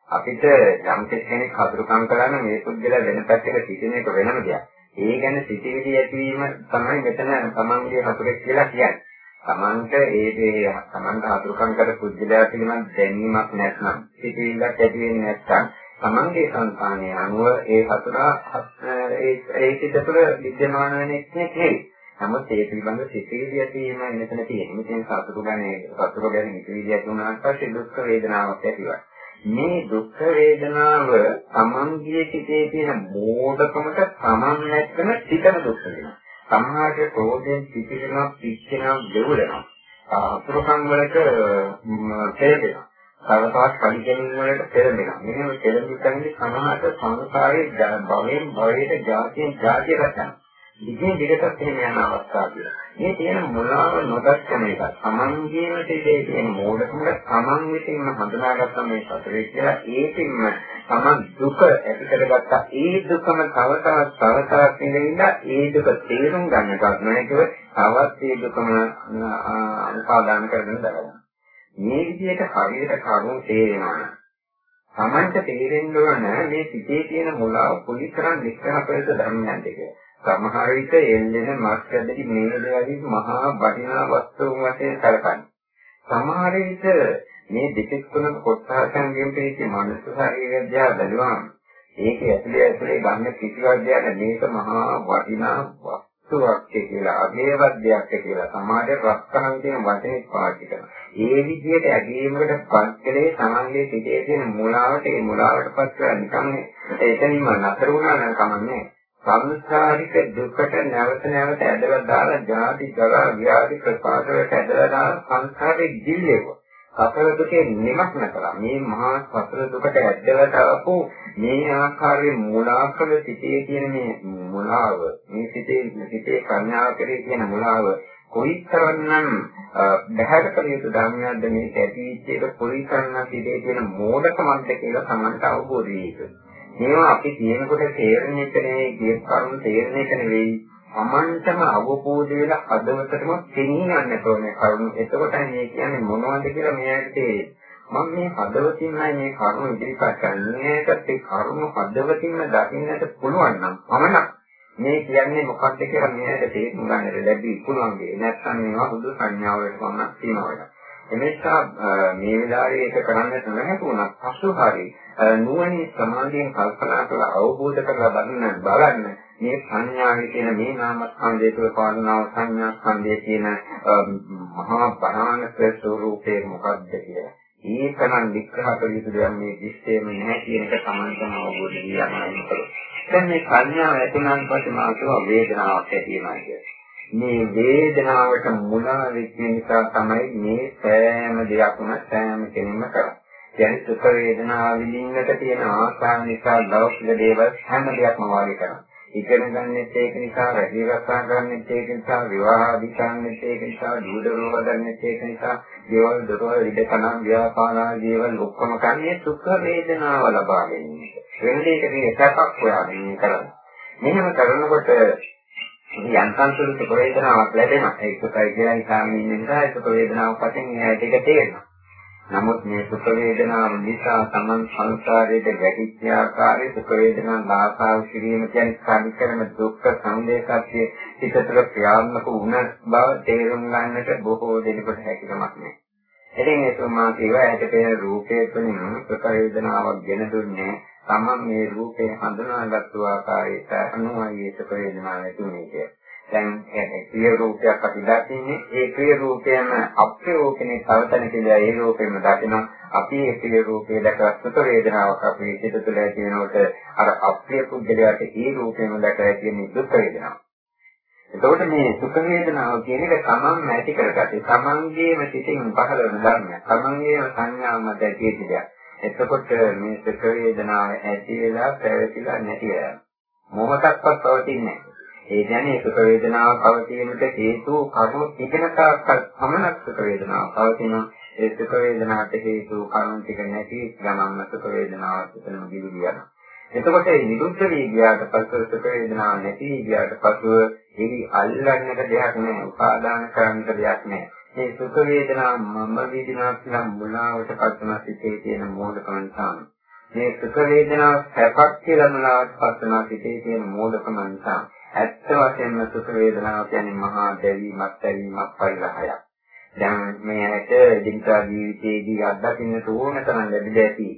අපිට යම් කෙනෙක් හතුරුකම් කරා නම් මේ පුද්ගලයා වෙන පැත්තක සිටින එක වෙනම දෙයක්. ඒ ගැන සිටිවිලි ඇතිවීම තමයි මෙතන Tamange හතුරෙක් කියලා කියන්නේ. තමන්ට ඒ දේ තමන්ට අතුරුකම් කර පුද්ගලයා පිළිබඳ දැනීමක් නැත්නම් සිතිවිල්ලක් ඇති වෙන්නේ නැත්නම් තමන්ගේ සංස්කාරයේ අනුව ඒ හතුරා ඒ ඒ සිත තුළ විද්‍යමාන වෙන එකක් නෙවෙයි. නමුත් ඒ පිළිබඳ සිතිවිලි ඇතිවීම මෙතන තියෙනවා. ඉතින් සතුරු ගැන සතුරු ගැන සිතිවිලි ඇති වුණාට පස්සේ දුක් වේදනාවක් ඇතිවයි. මේ දුක් වේදනාව තමන්ගේ සිතේ තියෙන මෝඩකමට සමන් නැත්නම් සිතන දුක් වෙනවා. සමහරට ක්‍රෝධයෙන් පිටිනවා, පිච්චෙනවා, දෙවුලනවා. අතුරුකම් වලට තේරෙනවා. තවතාවක් පරිගණන් වලට තේරෙනවා. මෙන්න තේරෙන්නේ කියන්නේ සමහරට සංසාරයේ භවයෙන් භවයට ජාතියෙන් ජාතිය රැකෙනවා. දිගින් දිගටත් එහෙම යන අවස්ථා කියලා. මේ තියෙන මුලාව නොදක්කම එක. තමන්ගේම තිබේ තියෙන මෝඩකම තමන් විසින්ම හඳුනාගත්ත මේ සතරේ කියලා ඒකින්ම තමන් දුක ඇති කරගත්ත ඒ දුකම තව තවත් තව තවත් ඉඳින්න ඒ දුක තේරුම් ගන්න කර්ණයකව තවත් ඒ දුකම අනුපාදාන කරගෙන දරනවා. මේ විදිහට හරියට කරුණු තේරෙනවා. තමන්ට තේරෙන්න ඕන මේ සිතේ තියෙන මුලාව පුලිතරන් විස්තර කරලා ධර්මයන් දෙක. සමහර විට එල්ලෙන මස් ඇදලි මේද වගේ මහා වටිනා වස්තුන් වශයෙන් සැලකන්නේ. සමහර විට මේ දෙකක් තුනක කොටසයන්ගෙන් පිළිච්ච මනස ශරීරය දිහා බැලුවාම ඒක ඇතුලේ ඇතුලේ ගන්න කිසිවක් දෙයක් මේක මහා වටිනා වස්තුවක් කියලා අගේවත් දෙයක් කියලා සමාජයේ රක්කනම් කියන වචනේ පාවිච්චි කරනවා. ඒ විදිහට ඇගීමකට පස්කලේ තමන්ගේ සිටේ තියෙන මුලාවට ඒ මුලාවට පස් කරලා නිකන් එතනින්ම නතර වුණා නම් කමන්නේ සංසාරික දුකට නැවත නැවත ඇදලා දාලා ජාති ජරා ව්‍යාධි ප්‍රපාත වලට ඇදලා දාලා සංසාරේ ගිල්ලෙව. සතර දුකේ නිමක් නැකලා මේ මහා සතර දුකට ඇදලා දාපු මේ ආකාරයේ මුලාකල සිටේ කියන මේ මුලාව මේ සිටේ සිටේ කන්‍යාකරේ කියන මුලාව කොයිතරම්නම් බහැර කළ යුතු ධර්මයක්ද මේ ඇතිවෙච්ච එක කොයිතරම්නම් සිටේ කියන මෝඩකමක්ද කියලා තමන්ට අවබෝධ වෙයි. මේවා අපි කියනකොට තේරෙන එක නෙවෙයි, කියන කරුණු තේරෙන එක නෙවෙයි. Tamanටම අවබෝධ වෙලා අදවතටම තේින්න යන්න ඕනේ කරුණු. එතකොටයි මේ කියන්නේ මොනවද කියලා මෙයාට තේරෙන්නේ. මම මේ හදවතින්මයි මේ කරුණ ඉදිරිපත් කරන්නේ. ඒකත් ඒ කරුණ හදවතින්ම දකින්නට පුළුවන් නම් පමණක් මේ කියන්නේ මොකක්ද කියලා මෙයාට තේරුම් ගන්නට ලැබී පුළුවන් වෙයි. නැත්නම් මේවා බුදු සංඥාවලට පමණක් සීමා වෙනවා. එනිසා මේ වෙලාවේ ඒක කරන්නට නොහැකුණා පසු හරි නුවණින් සමාධියෙන් කල්පනා කරලා අවබෝධ කරලා බලන්න බලන්න මේ සංඥාවේ තියෙන මේ නාමස්කන්ධය තුළ පාලනාව සංඥා ස්කන්ධයේ තියෙන මහා භයානක ස්වરૂපේ මොකක්ද කියලා. ඒකනම් විග්‍රහ කළ යුතු දෙයක් මේ දිස්සේම නැහැ කියන එක සමාන්තරව අවබෝධ කරගන්නවා. දැන් මේ සංඥාව ඇතිවෙනාන් පස්සේ මාතෘ වේදනාවක් ඇති වෙනවා කියන්නේ. මේ වේදනාවට මුලා වෙච්ච නිසා තමයි මේ සෑම දෙයක්ම සෑම කෙනෙක්ම කරන්නේ. කියන්නේ සුඛ වේදනාව විඳින්නට තියෙන ආසාව නිසා ලෞකික දේවල් හැම දෙයක්ම වාගේ කරනවා. ඉගෙන ගන්නෙත් ඒක නිසා, රැකී රක්ෂා ගන්නෙත් ඒක නිසා, විවාහ ආදී කරන්නෙත් ඒක නිසා, දුරදරව හදන්නෙත් ඒක නිසා, දේවල් දොරවල් ඉඩ කණන් ව්‍යාපාර ආදී දේවල් ඔක්කොම කන්නේ සුඛ වේදනාව ලබා ගැනීම. වෙන දෙයකදී එකක් හොයාගෙන කරන්නේ. මෙහෙම කරනකොට යන්තම් සුළු සුඛ වේදනාවක් ලැබෙනවා. ඒක සුඛයි කියලා හිතාගෙන ඉන්න නිසා ඒ සුඛ වේදනාවක් වශයෙන් එයාට ඒක තේරෙනවා. නමුත් මේ සුඛ වේදනාව නිසා Taman සංසාරයේ ගැටිච්ච ආකාරයේ සුඛ වේදනා දාසාව කිරීම කියන්නේ කානිකරම දුක්ඛ සංදේශාත්‍ය පිටතර ක්‍රියාත්මක වුණ බව තේරුම් ගන්නට බොහෝ දෙනෙකුට හැකියාවක් නැහැ. ඉතින් ඒ තුමා කියවා ඇට පෙනෙන රූපයේ තුලින් සුඛ වේදනාවක් ගෙන දුන්නේ Taman මේ රූපේ හඳුනාගත්තු ආකාරයට අනුවයි සුඛ වේදනාව ඇති වෙන්නේ කියලා. දැන් ක්‍රිය රූපයක් අපි දකින්නේ ඒ ක්‍රිය රූපයම අප්‍රයෝගනේ තවතන කියලා ඒ රූපෙම දකිනවා අපි ඒ ක්‍රිය රූපේ දැකලා සුඛ වේදනාවක් අපේ සිත තුළ ඇති වෙනකොට අර අප්‍රිය පුද්ගලයාට ඒ රූපෙම දැකලා තියෙන දුක් වේදනාව. එතකොට මේ සුඛ වේදනාව කියන එක තමන්ම ඇති කරගත්තේ තමන්ගේම සිතින් පහළ වෙන ධර්මයක්. තමන්ගේම සංඥාව මත ඇති දෙයක්. එතකොට මේ සුඛ වේදනාව ඇති වෙලා පැවතිලා නැති වෙනවා. මොහොතක්වත් පවතින්නේ නැහැ. ඒ කියන්නේ සුඛ වේදනාව පවතීමට හේතු කරුණු තිබෙන තාක්කල් පමණක් සුඛ වේදනාව පවතිනවා. ඒ සුඛ වේදනාවට හේතු කරුණු ටික නැති ගමන්ම සුඛ වේදනාව එතනම දිවිලි යනවා. එතකොට මේ නිරුද්ධ වී ගියාට පස්ව සුඛ වේදනාව නැති වී ගියාට පස්ව එහි අල්ලන්නට දෙයක් නැහැ. උපාදාන කරන්නට දෙයක් නැහැ. මේ සුඛ වේදනාව මම විඳිනවා කියලා මුලාවට පස්සම සිටේ තියෙන මෝඩකම නිසා. මේ සුඛ වේදනාව සැපක් කියලා මුලාවට පස්සම සිටේ තියෙන මෝඩකම නිසා. ඇත්ත වශයෙන්ම සුඛ වේදනාව කියන්නේ මහා දැවීමක්, දැවීමක් පරිලහයක්. දැන් මේ ඇට දිනකා ජීවිතයේදී අත්දකින්න ඕන තරම් ලැබිලා ඇති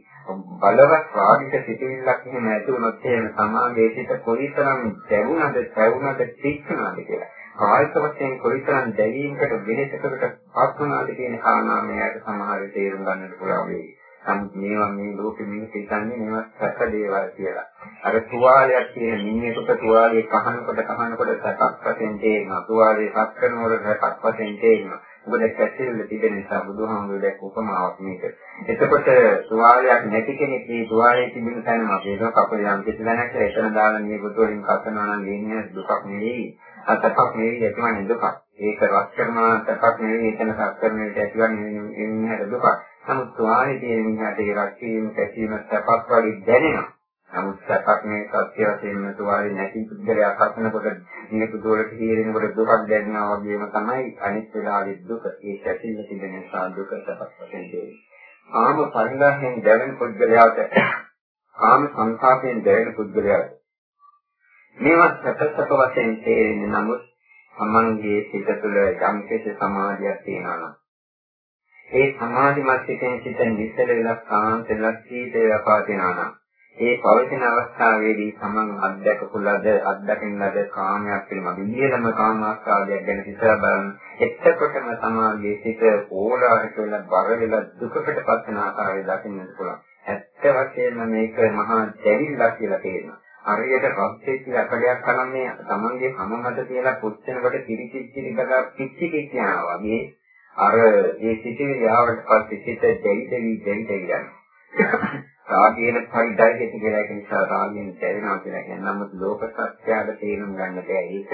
බලවත් රාගික සිතිවිල්ලක් එහෙම ඇති වුණොත් එහෙම සමාගයේ සිට කොයිතරම් දැවුණද, දැවුණද, තික්ුණාද කියලා. කායික වශයෙන් කොයිතරම් දැවීමකට වෙහෙසකට පත් වුණාද කියන කාරණා මෙයාට සමහර තේරුම් ගන්නට පුළුවන් වෙයි. මේවා මේ ලෝකෙ මිනිස්සු හිතන්නේ මේවා සැප දේවල් කියලා. අර තුවාලයක් තියෙන මිනිහෙකුට තුවාලේ කහනකොට කහනකොට සැපක් වශයෙන් තේරෙනවා. තුවාලේ පත් කරනකොට සැපක් වශයෙන් තේරෙනවා. මොකද කැසිල්ල තිබෙන නිසා බුදුහාමුදුරුවෝ දැක් උපමාවක් මේක. එතකොට තුවාලයක් නැති කෙනෙක් මේ තුවාලේ තිබෙන තැනම අපේ කපල යම් කිසි දැනක් එතන දාලා මේ බුදුරින් කසනවා නම් දෙන්නේ දුකක් නෙවෙයි. අතපක් නෙවෙයි ඇතිවන්නේ දුකක්. ඒක රස් කරනවා තපක් නෙවෙයි එතන සත් කරන විට ඇතිවන්නේ දුකක්. නමුත් වාහනේ තියෙන මිනිහට ඒ රැකීම කැසීම සැපක් වගේ දැනෙනවා. නමුත් සැපක් මේ සත්‍ය වශයෙන්ම තුවාලේ නැති පුද්ගලයා කසනකොට මේක දුරට හීරෙනකොට දුකක් දැනෙනවා වගේම තමයි අනිත් වෙලාවේ දුක. ඒ කැසීම තිබෙන නිසා දුක සැපක් වශයෙන් දැනෙන්නේ. ආම පරිණාමයෙන් දැවෙන පුද්ගලයාට ආම සංසාරයෙන් දැවෙන පුද්ගලයාට මේවා සැප සැප වශයෙන් තේරෙන්නේ නමුත් තමන්ගේ සිත තුළ යම් කිසි සමාධියක් තියෙනවා නම් ඒ සමාධිමත් සිතෙන් සිත නිසල වෙලා කාන්ත වෙලා සීත වෙලා පවතිනවා නම් ඒ පවතින අවස්ථාවේදී තමන් අත්දැකපු ලද අත්දකින්න ලද කාමයක් පිළිබඳ ඉහළම කාමාස්වාදයක් ගැන හිතලා බලන එතකොටම සමාධියේ සිට ඕලාරික වෙලා බර වෙලා දුකකට පත්වන ආකාරය දකින්නට පුළුවන්. ඇත්ත වශයෙන්ම මේක මහා දැවිල්ලක් කියලා තේරෙනවා. හරියට රස්සේ කියලා කඩයක් කරන්නේ තමන්ගේ හැම මත කියලා පුච්චනකොට කිරිචිච්චි නිකලා පිච්චි කිච්චනවා වගේ අර ඒ සිටිවිලි ආවට පස්සේ සිත දෙයි දෙවි දෙයි දෙයි යනවා. රාගයෙන් පරිදයිති කියලා කියන නිසා රාගයෙන් දැවෙනවා කියලා කියන නමුත් ලෝක සත්‍යයට තේරුම් ගන්න බෑ ඒක.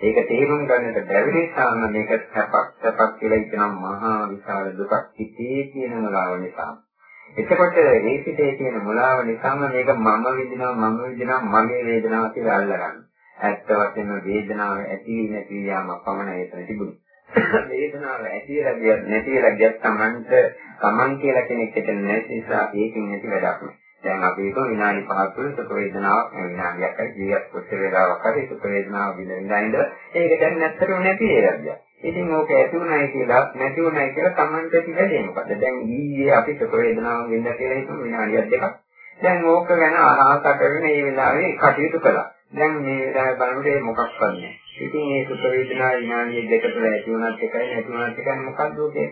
ඒක තේරුම් ගන්නට බැරි නිසාම මේක සැපක් සැපක් කියලා හිතන මහා විශාල දුකක් හිතේ තියෙන මුලාව නිසා. එතකොට මේ පිටේ තියෙන මුලාව නිසාම මේක මම විඳිනවා මම විඳිනවා මගේ වේදනාව කියලා අල්ලගන්න. ඇත්ත වශයෙන්ම වේදනාව ඇති නැති යාම පමණයි එතන තිබුණේ. වේදනාව ඇතිලා ගියත් නැතිලා ගියත් Tamanට Taman කියලා කෙනෙක් හිටින්න නැති නිසා ඒකෙන් නැති වැඩක් නෑ. දැන් අපි හිතමු විනාඩි 5ක් තුළ සුඛ වේදනාවක් විනාඩියක් හරි කීයක් කොච්චර වේලාවක් හරි සුඛ වේදනාව විඳින්න ඉඳලා ඒක දැන් නැත්තටම නැති වෙලා ගියා. ඉතින් ඕක ඇති උනායි කියලා නැති උනායි කියලා Tamanට තිබෙන්නේ මොකද? දැන් ඊයේ අපි සුඛ වේදනාව විඳ කියලා හිතමු විනාඩියක් දෙකක්. දැන් ඕක ගැන ආහාර කරගෙන මේ වෙලාවේ කටයුතු කළා. දැන් මේ වෙලාවේ බලනකොට මොකක්වත් නැහැ. ඉතින් මේ සුඛ වේදනා විඥානීය දෙක තුළ ඇති වුණත් එකයි නැති වුණත් එකයි. මොකද්ද ඔකේ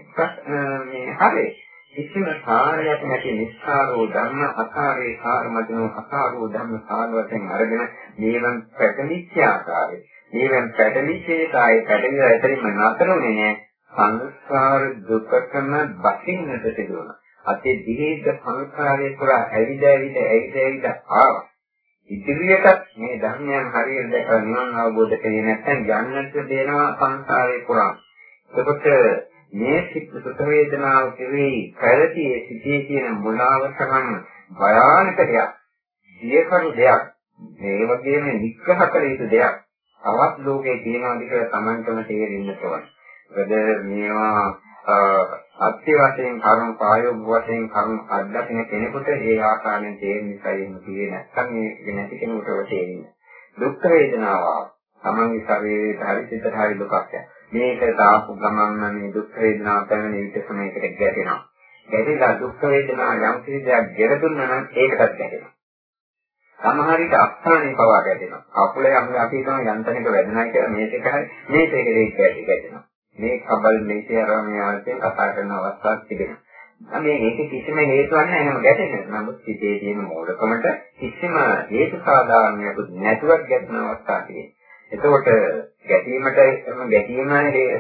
මේ හරි. කිසිම කාර්යයක් නැති නිස්සාරෝ ධර්ම අකාරේ කාර්මදිනෝ අකාරෝ ධර්ම සාරවතෙන් අරගෙන මේවන් පැටලිච්ච ආකාරය. මේවන් පැටලිච්චේතායි පැටලිලා ඇතරින්ම නතරුනේ නෑ. සංස්කාර දුකකම බකින්නට සිදුවන අතේ දීර්ඝ සංස්කාරයේ පුරා ඇවිද ඇවිද ඇවිද ඇවිද ආවා. ඉදිරියටත් මේ ධර්මයන් හරියට දැකලා නිවන් අවබෝධ කරේ නැත්නම් යන්නට දෙනවා සංසාරේ පුරා. එතකොට මේ සිත් සුඛ වේදනාව කෙරෙහි පැවතියේ සිටේ කියන මුලාව තරම් භයානක දෙයක්. සියකරු දෙයක්. මේ වගේම නිග්‍රහ කළ යුතු දෙයක්. තවත් ලෝකේ තියෙනවාද කියලා Tamanටම තේරෙන්න ඕන. මොකද මේවා අත්‍ය වශයෙන් කර්ම ප්‍රායෝගික වශයෙන් කර්ම අත්දකින කෙනෙකුට ඒ ආකාරයෙන් තේරෙන නිසා එහෙම කියේ නැත්නම් මේ නැති කෙනෙකුට තේරෙන්නේ. දුක් වේදනාව තමන්ගේ ශරීරයට හරි සිතට හරි දුකක් මේක තාපු ගමන් මේ දුක් වේදනාව පැමිණෙන විට සමයකට ගැටෙනවා. ගැටෙලා දුක් වේදනාව යම් කිසි දෙයක් ගෙරදුන්නා නම් ඒකටත් ගැටෙනවා. සමහර විට අස්ථානේ පවා ගැටෙනවා. කකුලේ අපි අපි හිතන යන්ත්‍රයක වැදෙනයි කියලා මේක හරි මේකේ ගැටෙනවා. මේ කබල් මේකේ ආරම්භය ආදී කතා කරන අවස්ථාවක් තිබෙනවා. මේ ඒක කිසිම හේතුවක් නැහැ එහෙම ගැටෙන්නේ. නමුත් සිතේ තියෙන මූලකමට කිසිම හේතු සාධාරණයක් නැතුවක් ගැටෙන අවස්ථාවක් තියෙනවා. එතකොට ගැටීමට එම ගැටීම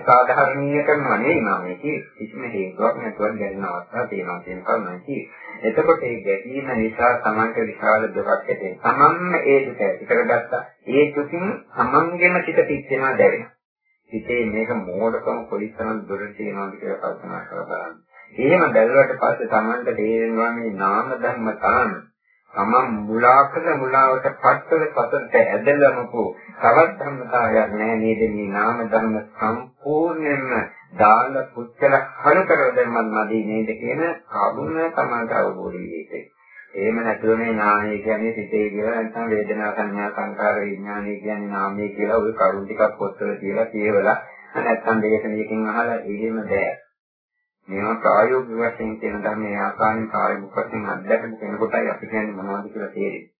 සාධාරණීය කරනවා නෙවෙයි මම මේ කිසිම හේතුවක් නැතුවක් ගැටෙන අවස්ථාවක් තියෙනවා කියන කරුණයි එතකොට මේ ගැටීම නිසා තමන්ට විශාල දුකක් ඇති වෙනවා. තමන්ම ඒ දුක ඇති කරගත්තා. ඒ දුකින් තමන්ගෙම සිත පිච්චෙනවා දැවෙනවා. හිතේ මේක මෝඩකම කොයිතරම් දුරට තියෙනවද කියලා කල්පනා කරලා බලන්න. එහෙම බැලුවට පස්සේ Tamanට තේරෙනවා මේ නාම ධර්ම තාන තමන් මුලාකද මුලාවට පත්තල පතට ඇදලමකෝ තවත් ධර්මතාවයක් නැහැ නේද මේ නාම ධර්ම සම්පූර්ණයෙන්ම දාල පුච්චල හල කරදෙන්නත් මදි නේද කියන කරුණ තමයි අවබෝධ වෙන්නේ. එහෙම නැතුව මේ නාමය කියන්නේ සිතේ කියලා නැත්නම් වේදනා සංඥා සංකාර විඥානය කියන්නේ නාමය කියලා ওই කරුණ ටිකක් පොත්වල කියලා කියවලා නැත්නම් දේශනාවකින් අහලා එහෙම බෑ. මේවා ප්‍රායෝගික වශයෙන් කියන ධර්මයේ ආකාරයෙන් කාර්යමුඛ වශයෙන් අත්දැකපු කෙනෙකුටයි අපි කියන්නේ මොනවද කියලා තේරෙන්නේ.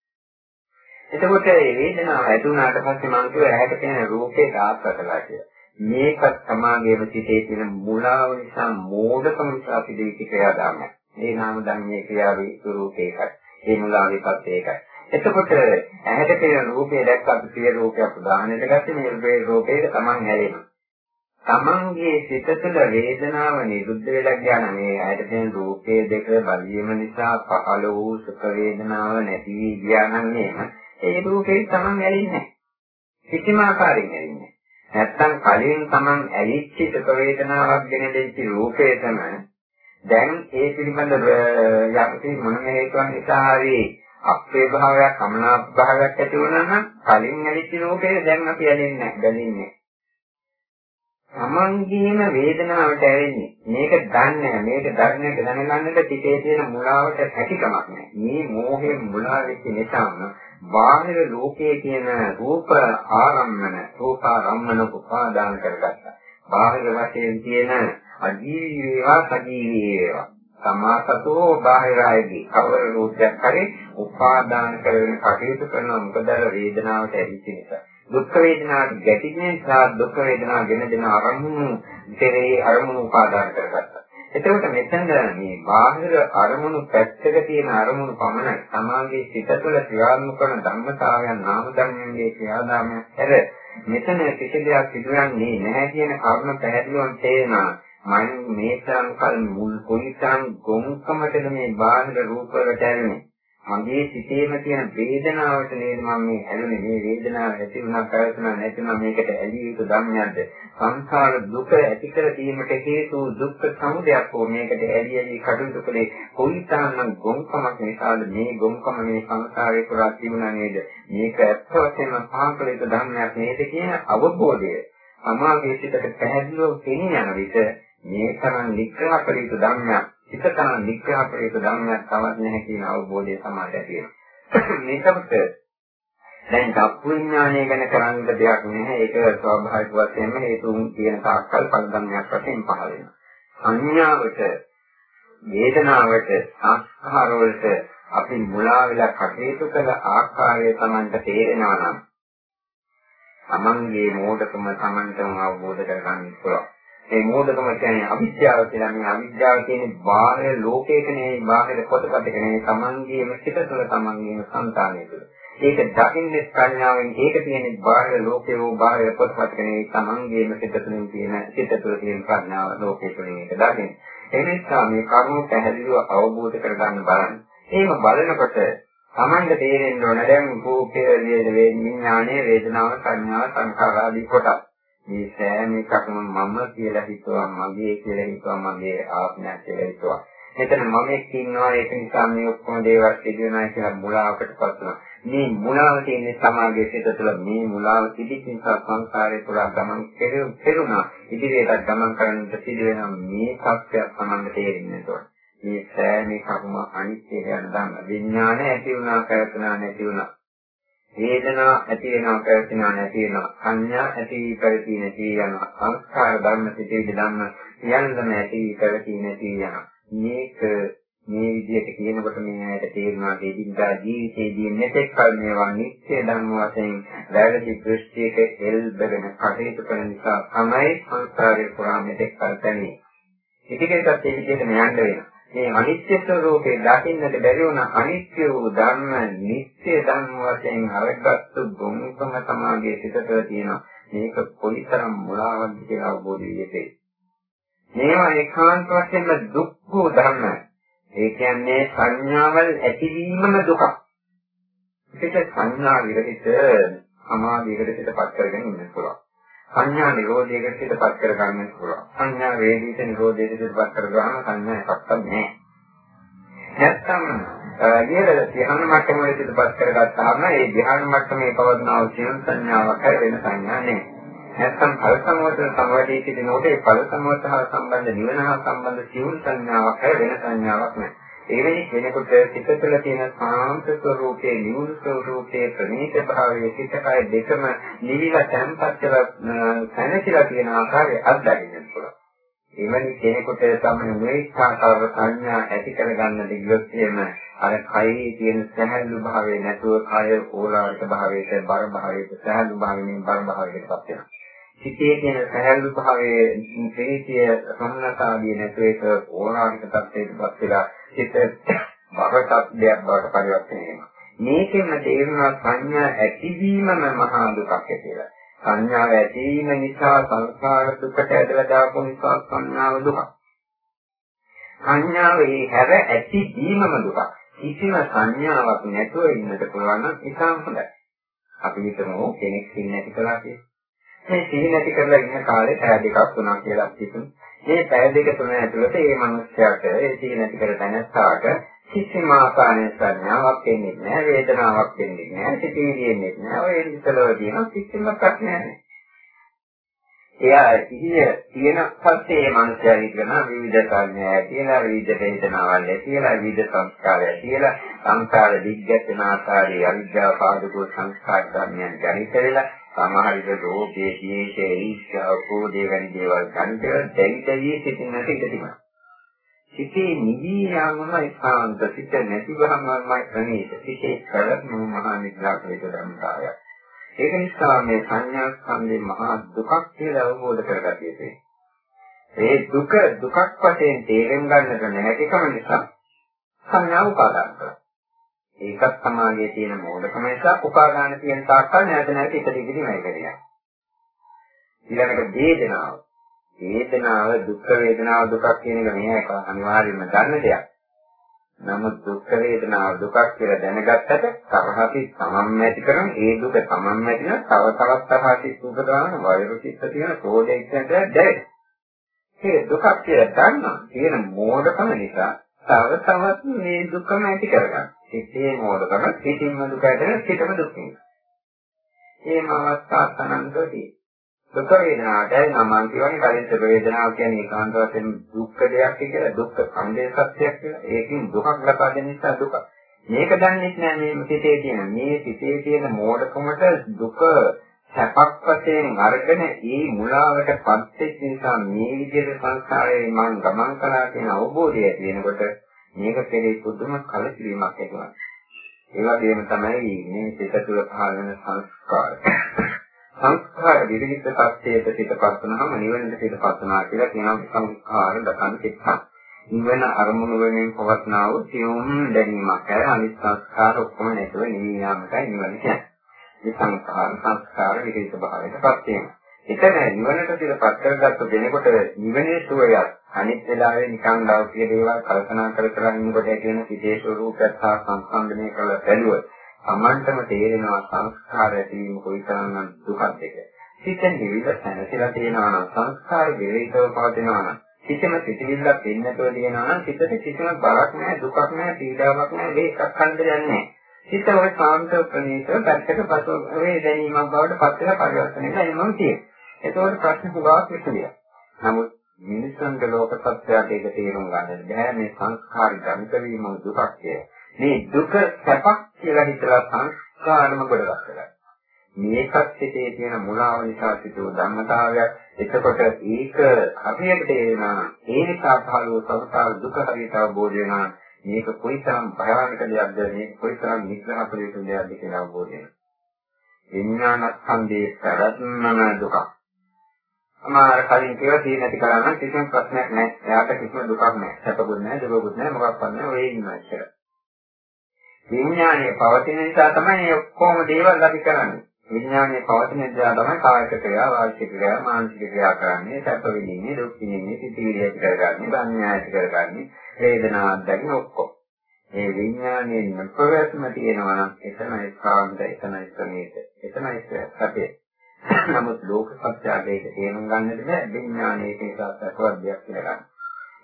එතකොට මේ වේදනාව ඇති වුණාට පස්සේ මම කිව්වා ඇහැට පෙනෙන රූපේ දාපකලා කියලා. මේකත් සමාගයේම සිටේ තියෙන මුලාව නිසා මෝඩකම නිසා පිළිවිති ක්‍රියාදාමයක්. මේ නාම ධර්මයේ ක්‍රියාවේ ස්වરૂපේ එකයි. ඒ මුලාවේපත් ඒකයි. එතකොට ඇහැට පෙනෙන රූපය දැක්ක අපි සිය රූපයක් උදාහරණයට ගත්තේ මේ රූපේක Taman හැලෙනවා. Tamanගේ සිත තුළ වේදනාව නිරුද්ධ වෙලා යන මේ ඇහැට පෙනෙන රූපයේ දෙක බලීම නිසා පහළ වූ සුඛ වේදනාව නැති වී ගියා නම් ඒ රූපේ Taman ඇලින්නේ නැහැ. කිසිම ආකාරයෙන් ඇලින්නේ නැත්තම් කලින් Taman ඇලිච්ච සුඛ වේදනාවක් ගෙන දෙච්ච රූපේ තමයි දැන් ඒ පිළිබඳ යටි මොන හේතුවක් නිසා හරි අපේ භාවයක් අමනාප භාවයක් ඇති වුණා නම් කලින් ඇලිච්ච රෝගේ දැන් අපි ඇලෙන්නේ නැහැ දැනෙන්නේ තමන්ගේම වේදනාවට ඇවෙන්නේ මේක දන්නේ මේක ධර්මයක දැනගන්නට ටිකේ තියෙන මුලාවට හැකියාවක් නැහැ. මේ මෝහයෙන් මුලා වෙච්ච නිසාම බාහිර ලෝකයේ තියෙන රූප ආරම්මන රූපාරම්මන උපාදාන කරගත්තා. බාහිර වශයෙන් තියෙන අජීවී වේවා සජීවී වේවා සමාසතෝ බාහිරයේදී කවර රූපයක් හරි උපාදාන කරගෙන කටයුතු කරන මොකද වේදනාවට ඇවිත් නිසා දුක් වේදනාවට ගැටෙන නිසා දුක් වේදනාව ගෙන දෙන අරමුණු දෙරේ අරමුණු උපාදාන කරගත්තා. එතකොට මෙතන මේ බාහිර අරමුණු පැත්තක තියෙන අරමුණු පමණයි සමාගයේ සිත තුළ ක්‍රියාත්මක කරන ධර්මතාවයන් නාම ධර්මයන්ගේ ක්‍රියාදාමයන් හැර මෙතන කිසි දෙයක් සිදුවන්නේ නැහැ කියන කරුණ පැහැදිලිවම තේරෙනවා. මම මේ තරම් කල් මුල් කොයිතරම් ගොංකමටද මේ බාහිර රූප වලට ඇලෙන්නේ මගේ සිතේම තියෙන වේදනාවට නේද මම මේ ඇලුනේ මේ වේදනාව ඇති වුණා කරතුණා නැති වුණා මේකට ඇලිය යුතු ධර්මයක්ද? සංසාර දුක ඇති කර දීමට හේතු දුක්ඛ සමුදයක් හෝ මේකට ඇලි ඇලි කටයුතු කළේ කොයිතරම් ගොංකමක් නිසාද? මේ ගොංකම මේ සංසාරේ පුරා තිබුණා නේද? මේක ඇත්ත වශයෙන්ම පහකල යුතු ධර්මයක් නේද කියන අවබෝධය. සමාගයේ සිටට පැහැදිලිව පෙනී යන විට මේ තරම් නිග්‍රහ කළ යුතු ධර්මයක් හිතකන නිග්‍රහ කළ යුතු ධර්මයක් තවත් නැහැ කියන අවබෝධය සමාජයට තියෙනවා. මේකත් දැන් ධප්පු විඥානය ගැන කරන්න දෙයක් නැහැ. ඒක ස්වාභාවික වශයෙන්ම හේතුන් කියන තාක්කල් පරිධර්මයක් වශයෙන් පහළ වෙනවා. සංඥාවට, වේදනාවට, සංස්කාර වලට අපි මුලා වෙලා කටයුතු කළ ආකාරය Tamanට තේරෙනවා නම් තමන්ගේ මෝඩකම තමන්ටම අවබෝධ කරගන්න පුළුවන්. ඒ මෝඩකම කියන්නේ අවිද්‍යාව කියලා. මේ අවිද්‍යාව කියන්නේ බාහිර ලෝකයක නෙවෙයි, බාහිර පොතපතක නෙවෙයි, තමන්ගේම සිත තුළ තමන්ගේම సంతානය තුළ. ඒක දකින්නේ ප්‍රඥාවෙන් ඒක තියෙන්නේ බාහිර ලෝකේ වූ බාහිර පොතපතක නෙවෙයි, තමන්ගේම සිත තුළින් තියෙන සිත තුළ තියෙන ප්‍රඥාව ලෝකේ තුළින් ඒක දකින්නේ. ඒ නිසා මේ කරුණු පැහැදිලිව අවබෝධ කරගන්න බලන්න. එහෙම බලනකොට තමන්ට තේරෙන්න ඕන දැන් රූපයේ වේදනාවේ වේදනාව සංඥාව සංඛාර ආදී කොටස්. මේ සෑම එකක්ම මම කියලා හිතුවා මගේ කියලා හිතුවා මගේ ආත්මයක් කියලා හිතුවා. මෙතන මම එක්ක ඉන්නවා ඒක නිසා මේ ඔක්කොම දේවල් සිදුවෙනවා කියලා මුලාවකටපත් වෙනවා. මේ මුලාව තියෙන්නේ සමාගයේ සිට තුළ මේ මුලාව තිබෙච්ච නිසා සංසාරේ පුරා ගමන් කෙරුණා. ඉදිරියට ගමන් කරන්නට සිදුවෙන මේ සත්‍යයක් තමයි තේරෙන්නේ නේද? මේ සෑම එකක්ම අනිත්‍ය යන ධර්ම විඥාන ඇති වුණා කරතනා නැති වුණා වේදනා ඇති වෙනවා පැවතිනවා නැති වෙනවා සංඥා ඇති පැවති නැති යනවා සංස්කාර ධර්ම සිටේ ධර්ම සියල්ලම ඇති පැවති නැති යනවා මේක මේ විදිහට කියනකොට මේ ඇයට තේරෙනවා දෙදින්දා ජීවිතයේදී මෙතෙක් කල මේවා නිත්‍ය ධර්ම වශයෙන් වැරදි දෘෂ්ටියක එල්බගෙන කටයුතු කරන නිසා තමයි සංස්කාරේ පුරා මෙතෙක් කල තැන්නේ. ඉතිකේකත් ඒ විදිහට මෙයන්ද වෙනවා. මේ අනිත්‍ය ස්වરૂපේ දකින්නට බැරි වුණ අනිත්‍ය වූ ධර්ම නිත්‍ය ධර්ම වශයෙන් අරගත්තු ගොමුකම සමාගයේ සිටතල තියෙනවා. මේක කොයිතරම් මුලාවක්ද කියලා අවබෝධ වියතේ. මේවා ඒකාන්ත වශයෙන්ම දුක් වූ ධර්ම. ඒ කියන්නේ සංඥාවල් ඇතිවීමම දුකක්. ඒක සංඥා විරහිත සමාධියකට පිටපත් කරගෙන ඉන්න පුළුවන්. සංඥා නිරෝධයකට පිටපත් කරගන්න පුළුවන්. සංඥා වේදිත නිරෝධයකට පිටපත් කරගන්න සංඥා එකක්වත් නැහැ. නැත්තම් ඊළඟ ධ්‍යාන මට්ටමේ පිටපත් කරගත්තාම ඒ ධ්‍යාන මට්ටමේ පවත්නා වූ සියුම් සංඥාවක් වෙන සංඥා නැහැ. නැත්තම් ඵල සමෝධන සමවැදී සිටිනකොට ඒ ඵල සමෝධන හා සම්බන්ධ නිවන හා සම්බන්ධ සියුම් සංඥාවක් වෙන සංඥාවක් නැහැ. එවැනි කෙනෙකුට සිත තුළ තියෙන සාන්ත ස්වરૂපයේ නිවුල් ස්වરૂපයේ ප්‍රණීත භාවයේ සිතකය දෙකම නිවිලා තැන්පත් වෙලා සැනසීලා තියෙන ආකාරය අත්දකින්න පුළුවන්. එවැනි කෙනෙකුට තමයි මේකාකාර සංඥා ඇති කරගන්න දිග්ගොත් එහෙම අර කයේ තියෙන සැහැල්ලු භාවය නැතුව කය ඕලාරික භාවයට බර භාවයට සැහැල්ලු භාවයෙන් බර භාවයකට පත් වෙනවා. සිතේ තියෙන සහැල්ලු භාවයේ ප්‍රීතිය සම්නතාවිය නැතුව ඒක ඕලාරික තත්ත්වයකටපත් වෙලා සිත බරටක් දෙයක් බවට පරිවර්තනය වෙනවා. මේකෙන් තේරුණා සංඥා ඇතිවීමම මහා දුකක් කියලා. සංඥාව ඇතිවීම නිසා සංස්කාර දුකට ඇදලා දාපු නිසා සංඥාව දුක. සංඥාවේ හැර ඇතිවීමම දුක. කිසිම සංඥාවක් නැතුව ඉන්නට පුළුවන් නම් ඉතාම හොඳයි. අපි හිතමු කෙනෙක් ඉන්නේ නැති කලා කියලා. මේ සිහි නැති කරලා ඉන්න කාලේ පැය දෙකක් තුනක් කියලා හිතමු. මේ පැය දෙක තුන ඇතුළත මේ මිනිස්යාට ඒ සිහි නැති කර දැනස්සාට කිසිම ආකාරයේ සංඥාවක් එන්නේ නැහැ, වේදනාවක් එන්නේ නැහැ, සිතිවිලි එන්නේ නැහැ. ඔය ඉතලව තියෙන කිසිම ප්‍රශ්නයක් නැහැ. එයා සිහිය තියෙන පස්සේ මේ මනුස්සයා හිතන විවිධ සංඥා කියලා විවිධ වේදනාවල් කියලා විවිධ සංස්කාරය කියලා සංස්කාර දිග්ගැටෙන ආකාරයේ අවිද්‍යාව පාදකෝ සංස්කාර ධර්මයන් ජනිත වෙලා සමහර විට රෝගයේ ජීවිතයේ ඊර්ෂ්‍යා කෝපය වැනි දේවල් ගන්නට දැවි දැවි සිටින්නට ඉඩ තිබෙනවා. සිතේ නිවි යාමම ඒකාන්ත සිත නැතිවමමයි ප්‍රණීත. සිතේ කරත්ම මහා නිද්‍රාකලිත ධර්මතාවය. ඒක නිසා මේ සංඥා ස්කන්ධේ මහා දුකක් කියලා අවබෝධ කරගatiya යුතුයි. ඒ දුක දුකක් වශයෙන් තේරුම් ගන්නට නැතිකම නිසා සංඥා උපාදාන කරනවා. ඒකත් සමාගයේ තියෙන මෝඩකම නිසා උපාදාන තියෙන තාක්කල් නැවත නැවත හිත දිගින් වෙයි කරනවා. ඊළඟට වේදනාව. වේදනාව දුක් වේදනාව දුකක් කියන එක මේ අනිවාර්යයෙන්ම දන්න දෙයක්. නමුත් දුක් වේදනාව දුකක් කියලා දැනගත්තට තරහටි තමන්ම ඇති කරන ඒ දුක තමන්ම ඇති කරන තව තවත් තරහටි සුබදාන වෛරසිත තියෙන ප්‍රෝජෙක්ට් එකට දැයි. ඒ දුකක් කියලා දන්නා කියන මෝඩකම නිසා තව තවත් මේ දුකම ඇති කරගන්න. සිතේ මෝඩකම සිතින්ම දුක ඇතිවෙන සිතම දුක් වෙනවා. මේ අවස්ථා තනන්තදී දුක වේදනාවටයි මම කියවනේ කලින් දුක වේදනාව කියන්නේ ඒකාන්ත වශයෙන් දුක්ඛ දෙයක් කියලා දුක්ඛ සංදේ සත්‍යයක් කියලා. ඒකෙන් දුකක් ලබා දෙන නිසා දුක. මේක දන්නේ නැහැ මේ සිතේ තියෙන මේ සිතේ තියෙන මෝඩකමට දුක සැපක් වශයෙන් අරගෙන ඒ මුලාවට පත් වෙච්ච නිසා මේ විදිහට සංසාරේ මම ගමන් කළා කියන අවබෝධය ඇති වෙනකොට මේක කෙරේ පුදුම කලකිරීමක් ඇති වෙනවා. ඒ වගේම තමයි මේ සිත තුළ පහළ වෙන සංස්කාර. සංස්කාර විවිධ තත්ත්වයට පිටපත් වුනහම නිවනට පිටපත් වුණා කියලා කියනවා සංස්කාර දකන් චිත්තං. නිවන අරමුණු වෙනින් පවත්නා වූ සියුම් දැනීමක්. අර අනිත් සංස්කාර ඔක්කොම නැතුව නිවී යාමකයි නිවන කියන්නේ. මේ සංස්කාර සංස්කාර විවිධ භාවයටපත් වෙනවා. එතන නිවනට පිටපත් කරගත්තු දෙනකොට නිවනේ සුවයක් අනිත් වෙලාවේ නිකන් ලෞකික දේවල් කල්පනා කර කර ඉන්නකොට ඇති වෙන සිතේ ස්වરૂපයත් සහ සංස්කන්ධනය කරලා බැලුවොත් Tamanටම තේරෙනවා සංස්කාර ඇතිවීම කොයිතරම්නම් දුකක්ද කියලා. සිත නිවිද සැනසීලා තියෙනවා නම් සංස්කාර විවිධව පවතිනවා නම් කිසිම සිතිවිල්ලක් දෙන්නතෝ තියෙනවා නම් සිතට කිසිම බරක් නැහැ දුකක් නැහැ පීඩාවක් නැහැ මේ එකක් හන්දරයක් නැහැ. සිත ඔය සාන්ත ප්‍රණීතව පැත්තක පසු වේ දැනීමක් බවට පත් වෙලා පරිවර්තනය වෙලා එනම තියෙනවා. ඒතකොට ප්‍රශ්න හුඟක් විසඳියා. නමුත් මිනිස්සුන්ගේ ලෝක සත්‍යයට ඒක තේරුම් ගන්න බැහැ මේ සංස්කාර ධනික වීම දුකක් කියලා. මේ දුක සැපක් කියලා හිතලා සංස්කාරම ගොඩගස්ස ගන්න. මේකත් සිටේ තියෙන මුලාව නිසා සිදු ධර්මතාවයක්. එතකොට ඒක හරියට තේරෙනවා. ඒ නිසා පහළ වූ සංස්කාර දුක හරියට අවබෝධ වෙනවා. මේක කොයිතරම් භයානක දෙයක්ද මේක කොයිතරම් නිග්‍රහ කළ යුතු දෙයක්ද කියලා අවබෝධ වෙනවා. විඥානස්කන්ධයේ පැවැත්මම දුක. අමාර කලින් කියලා තියෙන නැති කරන්න කිසිම ප්‍රශ්නයක් නැහැ. එයාට කිසිම දුකක් නැහැ. සැපකුත් නැහැ, දුකකුත් නැහැ, මොකක්වත් නැහැ. ඔය ඉන්නවා කියලා. විඥානයේ පවතින නිසා තමයි මේ ඔක්කොම දේවල් අපි කරන්නේ. විඥානයේ පවතින නිසා තමයි කායික ක්‍රියා, වාචික ක්‍රියා, මානසික ක්‍රියා කරන්නේ, සැප විඳින්නේ, දුක් විඳින්නේ, සිතිවිලි ඇති කරගන්නේ, සංඥා ඇති කරගන්නේ, වේදනා අත්දැකීම ඔක්කොම. මේ විඥානයේ නොපවැත්ම තියෙනවා නම් එතනයි කාන්ත, එතනයි ප්‍රණීත, එතනයි සැපේ. නමුත් ලෝක සත්‍යයේ තේරුම් ගන්නට බෑ විඥානයේ නිසා සැපවත් දෙයක් කියලා ගන්න.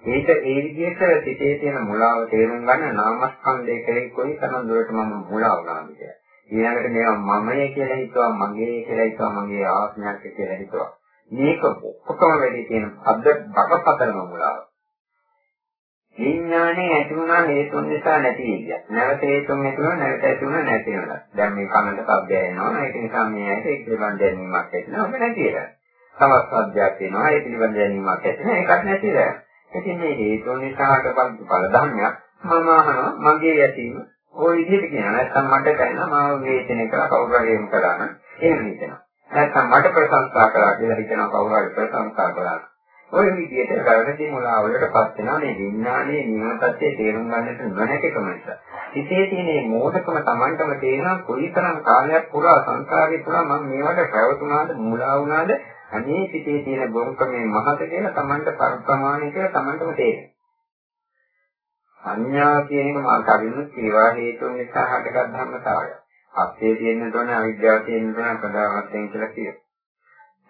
ඒක ඒ විදිහට සිතේ තියෙන මුලාව තේරුම් ගන්න නාමස්කන්ධය කෙරෙහි කොයි තරම් දුරට මම මුලා වුණාද කියලා. ඊළඟට මේවා මමයේ කියලා හිතුවා, මගේ කියලා හිතුවා, මගේ ආත්මයක් කියලා හිතුවා. මේක ඔක්කොම වෙලී තියෙන අද බකපතරම මුලාව. විඥානේ ඇති වුණා හේතුන් නිසා නැති ගියා. නැවත හේතුන් නැති වුණා නැවත ඇති වුණා නැති වුණා. දැන් මේ කනට ශබ්දය එනවා. ඒක නිසා මේ ඇයි ඒක පිළිබඳ දැනීමක් ඇති වෙනවා. ඔබ නැති වෙනවා. තවත් ශබ්දයක් එනවා. ඒ පිළිබඳ දැනීමක් ඇති වෙනවා. ඒකත් නැති වෙනවා. ඉතින් මේ හේතු නිසාට බල ධර්මයක් මම අහනවා මගේ යැතීම ওই විදිහට කියනවා නැත්නම් මට කියනවා මාව වේචනය කරලා කවුරු හරි එම් කරා නම් එහෙම හිතෙනවා නැත්නම් මට ප්‍රශංසා කරා කියලා හිතනවා කවුරු හරි ප්‍රශංසා කරා ওই විදිහට වැරදි මුලාවලටපත් වෙනවා මේ විඥානයේ නියමතත්වයේ තේරුම් ගන්නට නොහැකිකම නිසා. ඉතේ තියෙන මේ මෝඩකම Tamanටම තේරෙනවා කොයිතරම් කාලයක් පුරා සංසාරේ පුරා මම මේවට පැවතුනාද මුලා වුණාද අනේ සිතේ තියෙන බොරුකමේ මහත කියලා Tamanට ප්‍රමාණය කියලා Tamanටම තේරෙනවා. සංඥා කියන එක මා කවින් සේවා හේතුන් නිසා හටගත් ධර්මතාවය. අපේ තියෙන තෝරන අවිද්‍යාව තියෙන තෝරන ප්‍රදාවත්යෙන් කියලා කියනවා.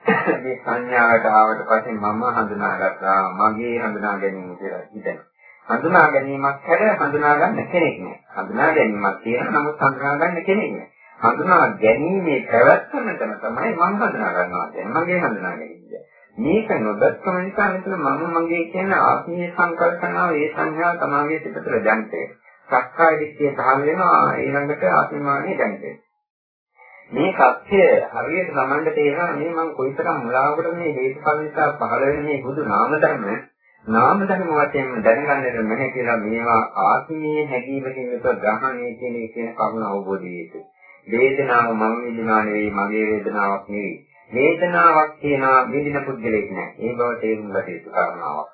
මේ සංඥාවට ආවට පස්සේ මම හඳුනාගත්තා මගේ හඳුනා ගැනීම කියලා හිතෙනවා. හඳුනා ගැනීමක් හැර හඳුනා ගන්න කෙනෙක් නෑ. හඳුනා ගැනීමක් තියෙනවා නමුත් හඳුනා ගන්න කෙනෙක් නෑ. හඳුනා ගැනීමේ පැවැත්මටම තමයි මම හඳුනා ගන්නවා කියන්නේ මගේ හඳුනා ගැනීම. මේක නොදැක්කම නිසා මෙතන මම මගේ කියන ආත්මීය සංකල්පනාව ඒ සංඥා තමගේ පිටතට දැන්තේ. සක්කාය දිට්ඨිය පහළ වෙනවා ඊළඟට ආත්මානිය දැන්තේ. මේ සත්‍ය හරියට සමන්ඩ තේරෙනවා මේ මම කොයිතරම් මුලාවකට මේ හේතුඵල නිසා පහළ වෙන මේ බුදු නාම ධර්ම නාම ධර්ම වශයෙන් දැනගන්නට නැහැ කියලා මේවා ආත්මීය හැඟීමකින් යුතුව ග්‍රහණය කියන කියන කරුණ අවබෝධ වෙයි. වේදනාව මම විඳිනා නෙවෙයි මගේ වේදනාවක් නෙවෙයි. වේදනාවක් තියනවා විඳින පුද්ගලෙක් නෑ. ඒ බව තේරුම් ගත යුතු කාරණාවක්.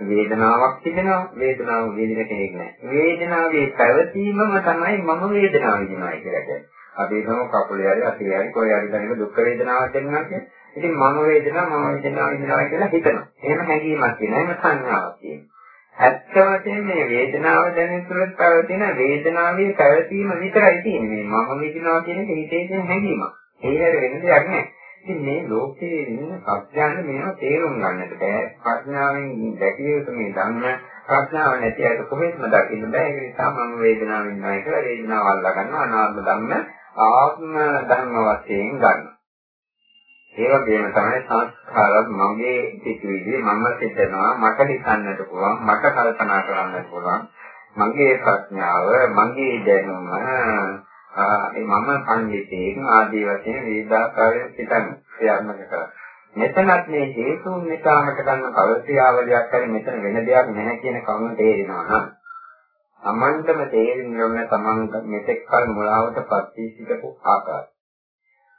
වේදනාවක් තිබෙනවා වේදනාව විඳින කෙනෙක් නෑ. වේදනාවේ පැවතීමම තමයි මම වේදනාව විඳිනවා කියලා කියන්නේ. අපි හිතමු කකුලේ හරි අතේ හරි කොහේ හරි දැනෙන දුක් වේදනාවක් දැනෙනවා කියන්නේ. ඉතින් මම වේදනා මම වේදනා විඳිනවා කියලා හිතනවා. එහෙම හැඟීමක් තියෙනවා. එහෙම සංඥාවක් තියෙනවා. ඇත්ත වශයෙන්ම මේ වේදනාව දැනෙන තුරත් පවතින වේදනාවේ පැවතීම විතරයි තියෙන්නේ. මම විඳිනවා කියන එක හිතේ තියෙන හැඟීමක්. ඒ හැර වෙන දෙයක් නෑ. ඉතින් මේ ලෝකයේ ඉන්න සත්‍යයන් මේවා තේරුම් ගන්නට බෑ. ප්‍රඥාවෙන් දැකිය යුතු මේ ධර්ම ප්‍රඥාව නැති අයට කොහෙත්ම දකින්න බෑ. ඒක නිසා මම වේදනාවෙන් ඉන්නවා කියලා වේදනාව අල්ලා ගන්නවා අනාත්ම ධර්ම ආත්ම ධර්ම වශයෙන් ගන්නවා. ඒ වගේම තමයි සංස්කාරත් මගේ පිටුවිලි මම සිතනවා මට හිතන්නට පුළුවන් මට කල්පනා කරන්නට පුළුවන් මගේ ප්‍රඥාව මගේ දැනුම ඒ මම පඬිතෙක් ආදී වශයෙන් වේදාකාරයෙන් සිතන ක්‍රියාත්මක කරා. මෙතනත් මේ හේතුන් නිසාමට ගන්න කවසියාවලියක් හරි මෙතන වෙන දෙයක් නැහැ කියන කරුණ තේරෙනවා නම් Tamanටම තේරෙන්නේ නැහැ Taman මෙතෙක් කල මුලාවටපත් වී සිටපු ආකාරය.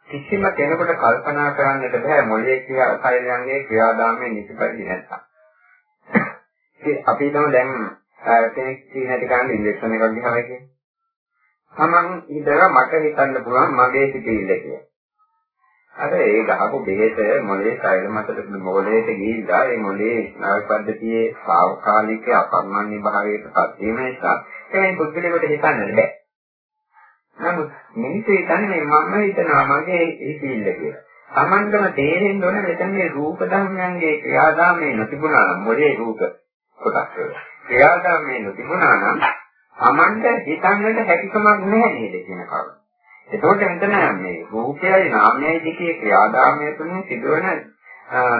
කිසිම කෙනෙකුට කල්පනා කරන්නට බෑ මොළයේ ක්‍රියා කයයන්ගේ ක්‍රියාදාමයේ නිසිපරිදි නැත්තම්. ඉතින් අපි හිතමු දැන් කෙනෙක් සීනටි කරන්න ඉන්ජෙක්ෂන් එකක් ගහනවා කියන්නේ. Taman ඉඳලා මට හිතන්න පුළුවන් මගේ සිතිවිල්ල කියලා. අර ඒ ගහපු බෙහෙත මොළයේ කයල මතට මොළයට ගිහිල්ලා ඒ මොළයේ ස්නායු පද්ධතියේ සාවකාලික අපර්මණ්‍ය භාවයට පත් වීම නිසා ඒ පුද්ගලයාට හිතන්නට බෑ. නමුත් මිනිස්සු හිතන්නේ මම හිතනවා මගේ හිතිල්ල කියලා. Tamandම තේරෙන්න ඕන මෙතන මේ රූප ධර්මයන්ගේ ක්‍රියාදාමයේ නොතිබුණා නම් මොලේ රූප කොටස් වල. ක්‍රියාදාමයේ නොතිබුණා නම් Tamand හිතන්නට හැකියාවක් නැහැ නේද කියන කාරණා. එතකොට මෙතන මේ රූපයයි නාමයයි දෙකේ ක්‍රියාදාමය තුලින් සිදුවන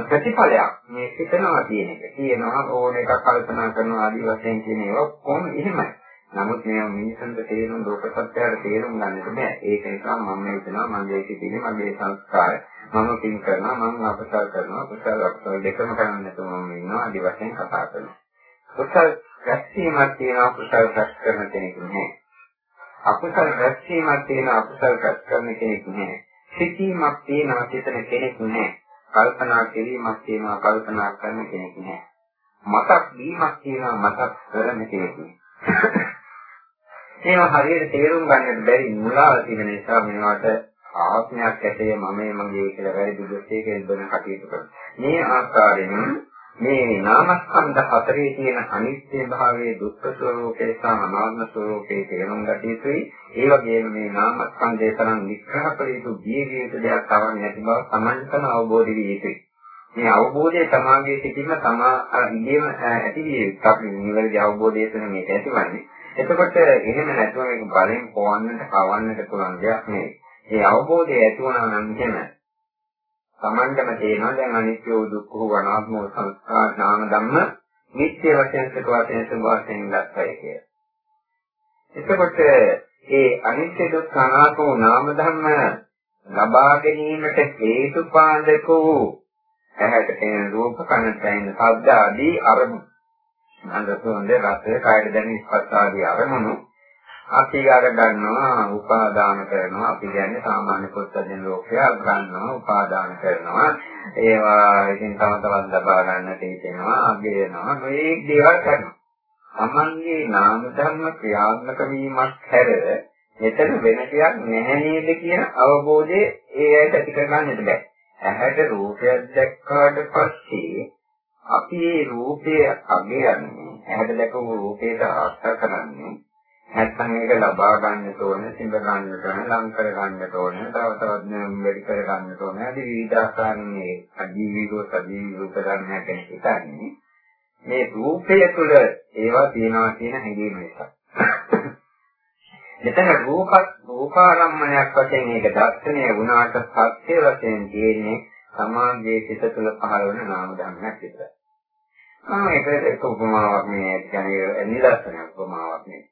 ප්‍රතිඵලයක් මේ හිතනවා කියන එක. කියනවා ඕන එකක් කල්පනා කරනවා ආදී වශයෙන් කියන ඒවා කොහොම එහෙමයි. නමුත් මේ මිනිසුන්ට තේරුම් ලෝක සත්‍යයට තේරුම් ගන්නට බෑ. ඒක නිසා මම හිතනවා මගේ සිටිනේ මගේ සංස්කාර මම පින් කරනවා මම අපසල් කරනවා කුසල අකුසල දෙකම කරන්න නැතුව මම ඉන්නවා ආදි වශයෙන් කතා කරනවා. කුසල රැස්වීමක් තියෙනවා කුසල රැස් කරන කෙනෙක් නෑ. අකුසල රැස්වීමක් තියෙනවා අකුසල රැස් කරන කෙනෙක් නෑ. සිටීමක් තියෙනවා සිතන කෙනෙක් නෑ. කල්පනා කිරීමක් තියෙනවා කල්පනා කරන කෙනෙක් නෑ. මතක් වීමක් තියෙනවා මතක් කරන කෙනෙක් නෑ. මේවා හරියට තේරුම් ගන්නට බැරි මුලාව තියෙන නිසා මේවට ආත්මයක් ඇතේ මමේ මගේ කියලා වැරදි දුස්සේකෙන් බන කටයුතු කරනවා. මේ ආකාරයෙන් මේ නාමස්කන්ධ හතරේ තියෙන අනිත්‍ය භාවයේ දුක්ඛ ස්වરૂපේ සහ අනාත්ම ස්වરૂපේ තේරුම් ගත යුතුයි. ඒ වගේම මේ නාමස්කන්ධය තරම් විග්‍රහ කළ යුතු දීර්ඝ යුතු දෙයක් තවන්නේ නැති බව සමන්තන අවබෝධ විය යුතුයි. මේ අවබෝධය තමාගේ සිටින්න තමා ඉදීම ඇති විය යුතු. අපි නිවැරදි අවබෝධය තුළ මේක ඇතිවන්නේ. එතකොට එහෙම නැතුව මේක බලෙන් පොවන්නට කවන්නට පුළුවන් දෙයක් නෙවෙයි. ඒ අවබෝධය ඇති වුණා නම් එහෙම Tamanටම තේනවා දැන් අනිත්‍ය දුක්ඛ වනාත්ම සංස්කාර නාම ධම්ම නිත්‍ය වශයෙන් සුඛ වශයෙන් සුභ වශයෙන් දැක්කයි කිය. එතකොට ඒ අනිත්‍ය දුක්ඛ අනාත්ම නාම ධම්ම ලබා ගැනීමට හේතුපාදක වූ ඇහැට පෙනෙන රූප කනට ඇහෙන ශබ්ද ආදී අරමුණු අඳසොන්ද රස කායද දැනෙන ස්පර්ශ ආදී අරමුණු අපි අර ගන්නවා උපාදාන කරනවා. අපි කියන්නේ සාමාන්‍ය පොත්වලින් ලෝකයා ගන්නවා උපාදාන කරනවා. ඒවා ඉතින් තම තවත් ලබා ගන්නට හිතෙනවා අගයනවා. මේ දේවල් කරනවා. තමන්ගේ නාම ධර්ම ක්‍රියාත්මක වීමක් හැර මෙතන වෙන දෙයක් නැහැ නේද කියන අවබෝධය ඒ ඇයට ඇති කරගන්නට බෑ. ඇහැට රූපයක් දැක්කාට පස්සේ අපි මේ රූපය අගයන්නේ ඇහැට දැකපු රූපයට ආශා කරන්නේ නැත්නම් ඒක ලබා ගන්නට ඕන, සිඳ ගන්නට ඕන, ලං කර ගන්නට ඕන, තව තවත් වැඩි කර ගන්නට ඕන. ආදී විවිධාකාරයේ අජීවීකෝ සජීවීකෝ කරන්නේ කෙනෙක් හිතන්නේ මේ රූපය තුළ ඒවා තියනවා කියන හැඟීම නිසා. මෙතන රූපත් රූපාරම්මණයක් වශයෙන් මේක දර්ශනය වුණාට සත්‍ය වශයෙන් තියෙන්නේ සමාගයේ සිත තුළ පහළ වන නාම ධර්මයක් විතරයි. මම ඒක එක උපමාවක් මේ කියන්නේ නිදර්ශනයක් උපමාවක් නේ.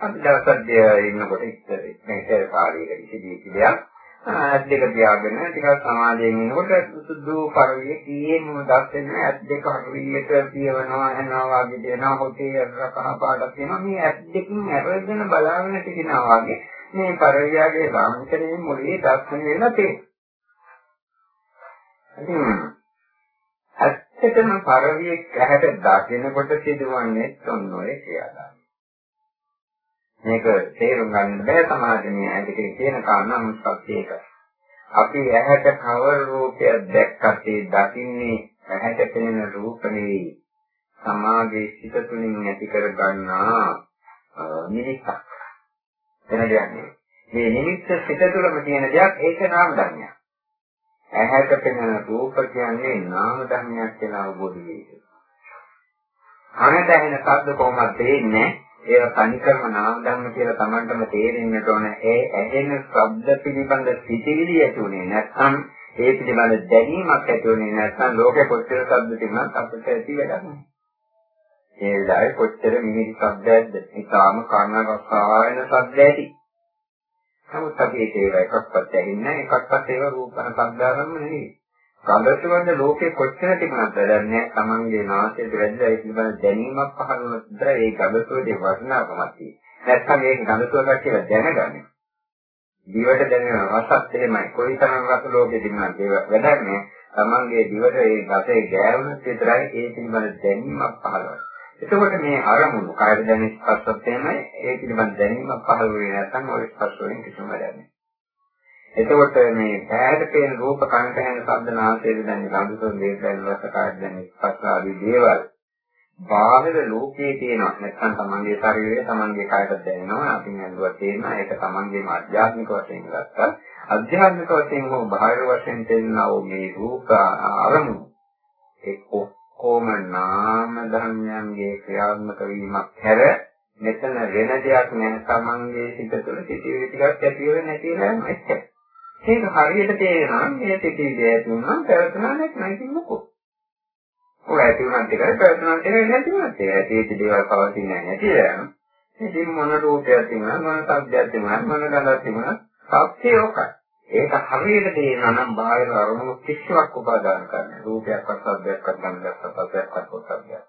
අපි දවසක් ඉන්නකොට ඉස්සර මේකේ කාලයකට ඉතිදී කියක් ඇස් දෙක පියාගෙන ටිකක් සමාධියෙන් ඉන්නකොට සුදු පරිවිය කීයේම දැක්වෙන ඇස් දෙක හරියට පියවනවා යනවා වගේ දෙනවා හොතේ රකහ පාටක් තියෙනවා. මේ ඇස් දෙකෙන් අරගෙන බලාගෙන තිනවා වගේ මේ පරිවියගේ රාමකරේ මොලේ දර්ශන වෙලා තියෙනවා. ඇත්තටම පරවියෙක් ඇහැට දකිනකොට සිදුවන්නේ ඔන්නෝයේ ක්‍රියාදාමය. මේක තේරුම් ගන්න බෑ සමාජයේ ඇදකේ තියෙන කාරණා මුස්පත් ඒක. අපි ඇහැට කවර රූපයක් දැක්කත් ඒ දකින්නේ ඇහැට පෙනෙන රූප නෙවෙයි. සමාගයේ සිත තුළින් ඇති කර ගන්නා නිමිත්තක්. එන දෙයක් නෙවෙයි. මේ නිමිත්ත සිත තුළම තියෙන දෙයක් ඒක නාම ධර්මයක්. ඇහැට පෙනෙන රූප කියන්නේ නාම ධර්මයක් කියලා අවබෝධ වෙයි. කනට ඇහෙන ශබ්ද කොහොමද තේින්නේ? ඒක තනිකරම නාම ධර්ම කියලා Tamanටම තේරෙන්නට ඕන. ඒ ඇහෙන ශබ්ද පිළිබඳ සිතිවිලි ඇතුනේ නැත්නම් ඒ පිළිබඳ දැනීමක් ඇතුනේ නැත්නම් ලෝකෙ කොච්චර ශබ්ද තිබුණත් අපිට ඇති වැඩක් නැහැ. ඒ වෙලාවේ කොච්චර මිහිරි ශබ්දයක්ද? ඒකාම කර්ණ රසායන ශබ්ද ඇති. නමුත් අපි ඒක එකක්වත් ඇහින්නේ නැහැ. එකක්වත් ඒවා රූප ශබ්දාරම්ම නෙවෙයි. ගඳසුවඳ ලෝකේ කොච්චර තිබුණත් වැඩක් නැහැ. Tamange නාසයට වැදිලා ඒ පිළිබඳ දැනීමක් පහළ වුණොත් ඒ ගඳසුවේදී වටිනාකමක් තියෙනවා. නැත්නම් ඒක ගඳසුවයක් කියලා දැනගන්න. දිවට දැනෙන රසත් එහෙමයි. කොයිතරම් රස ලෝකේ තිබුණත් ඒක වැඩක් නැහැ. Tamange දිවට ඒ රසයේ ගෑවුනොත් විතරයි ඒ පිළිබඳ දැනීමක් පහළ වෙන්නේ. එතකොට මේ අරමුණු කායද දැනෙන ස්පර්ශත් එහෙමයි ඒ පිළිබඳ දැනීමක් පහළ වෙන්නේ නැත්නම් ඔය ස්පර්ශ වලින් කිසිම වැඩක් නැහැ. එතකොට මේ පැහැට පේන රූප කණ්ඨ හැන ශබ්ද නාසයේ දැනෙන රාගසෝ දේශයන් රස කාර්ය දැනෙන ස්පර්ශ ආදී දේවල් බාහිර ලෝකයේ තියෙනවා. නැත්නම් තමන්ගේ ශරීරය තමන්ගේ කායයට දැනෙනවා. අපි නඳුවත් තේරෙනවා ඒක තමන්ගේම අධ්‍යාත්මික වශයෙන් ගත්තා අධ්‍යාත්මික වශයෙන් හෝ බාහිර වශයෙන් තේරෙනා වූ මේ රූප අරමුණු. එක්ක කොම නාම ධර්මයන්ගේ ක්‍රියාත්මක වීමක් හැර මෙතන වෙන දෙයක් නැහැ. තමන්ගේ සිත තුළ සිටිවිලි ටිකක් ඇති වෙන්නේ නැති වෙනවා එච්චරයි ඒක හරියට තේරෙනවා මේ පිටිවිදේ ඇති වුණා පැවතුනා නැත්නම් ඉතින් මොකෝ. ඔය ඇති වුණාත් එකයි පැවතුනාත් එකයි නැති වුණාත් එකයි. ඇති දේවල් පවතින්නේ නැහැ නේද යනවා. ඉතින් මොන රූපයක් තිබුණා මොන සබ්දයක් තිබුණා මොන ගඳක් තිබුණා සත්‍ය ඔකයි. ඒක හරියට තේරෙනවා නම් බාහිර අරමුණු කිසිවක් උපාදාන කරන්නේ. රූපයක්වත් සබ්දයක්වත් ගන්ධයක්වත් රසයක්වත් පොත්සබ්දයක්.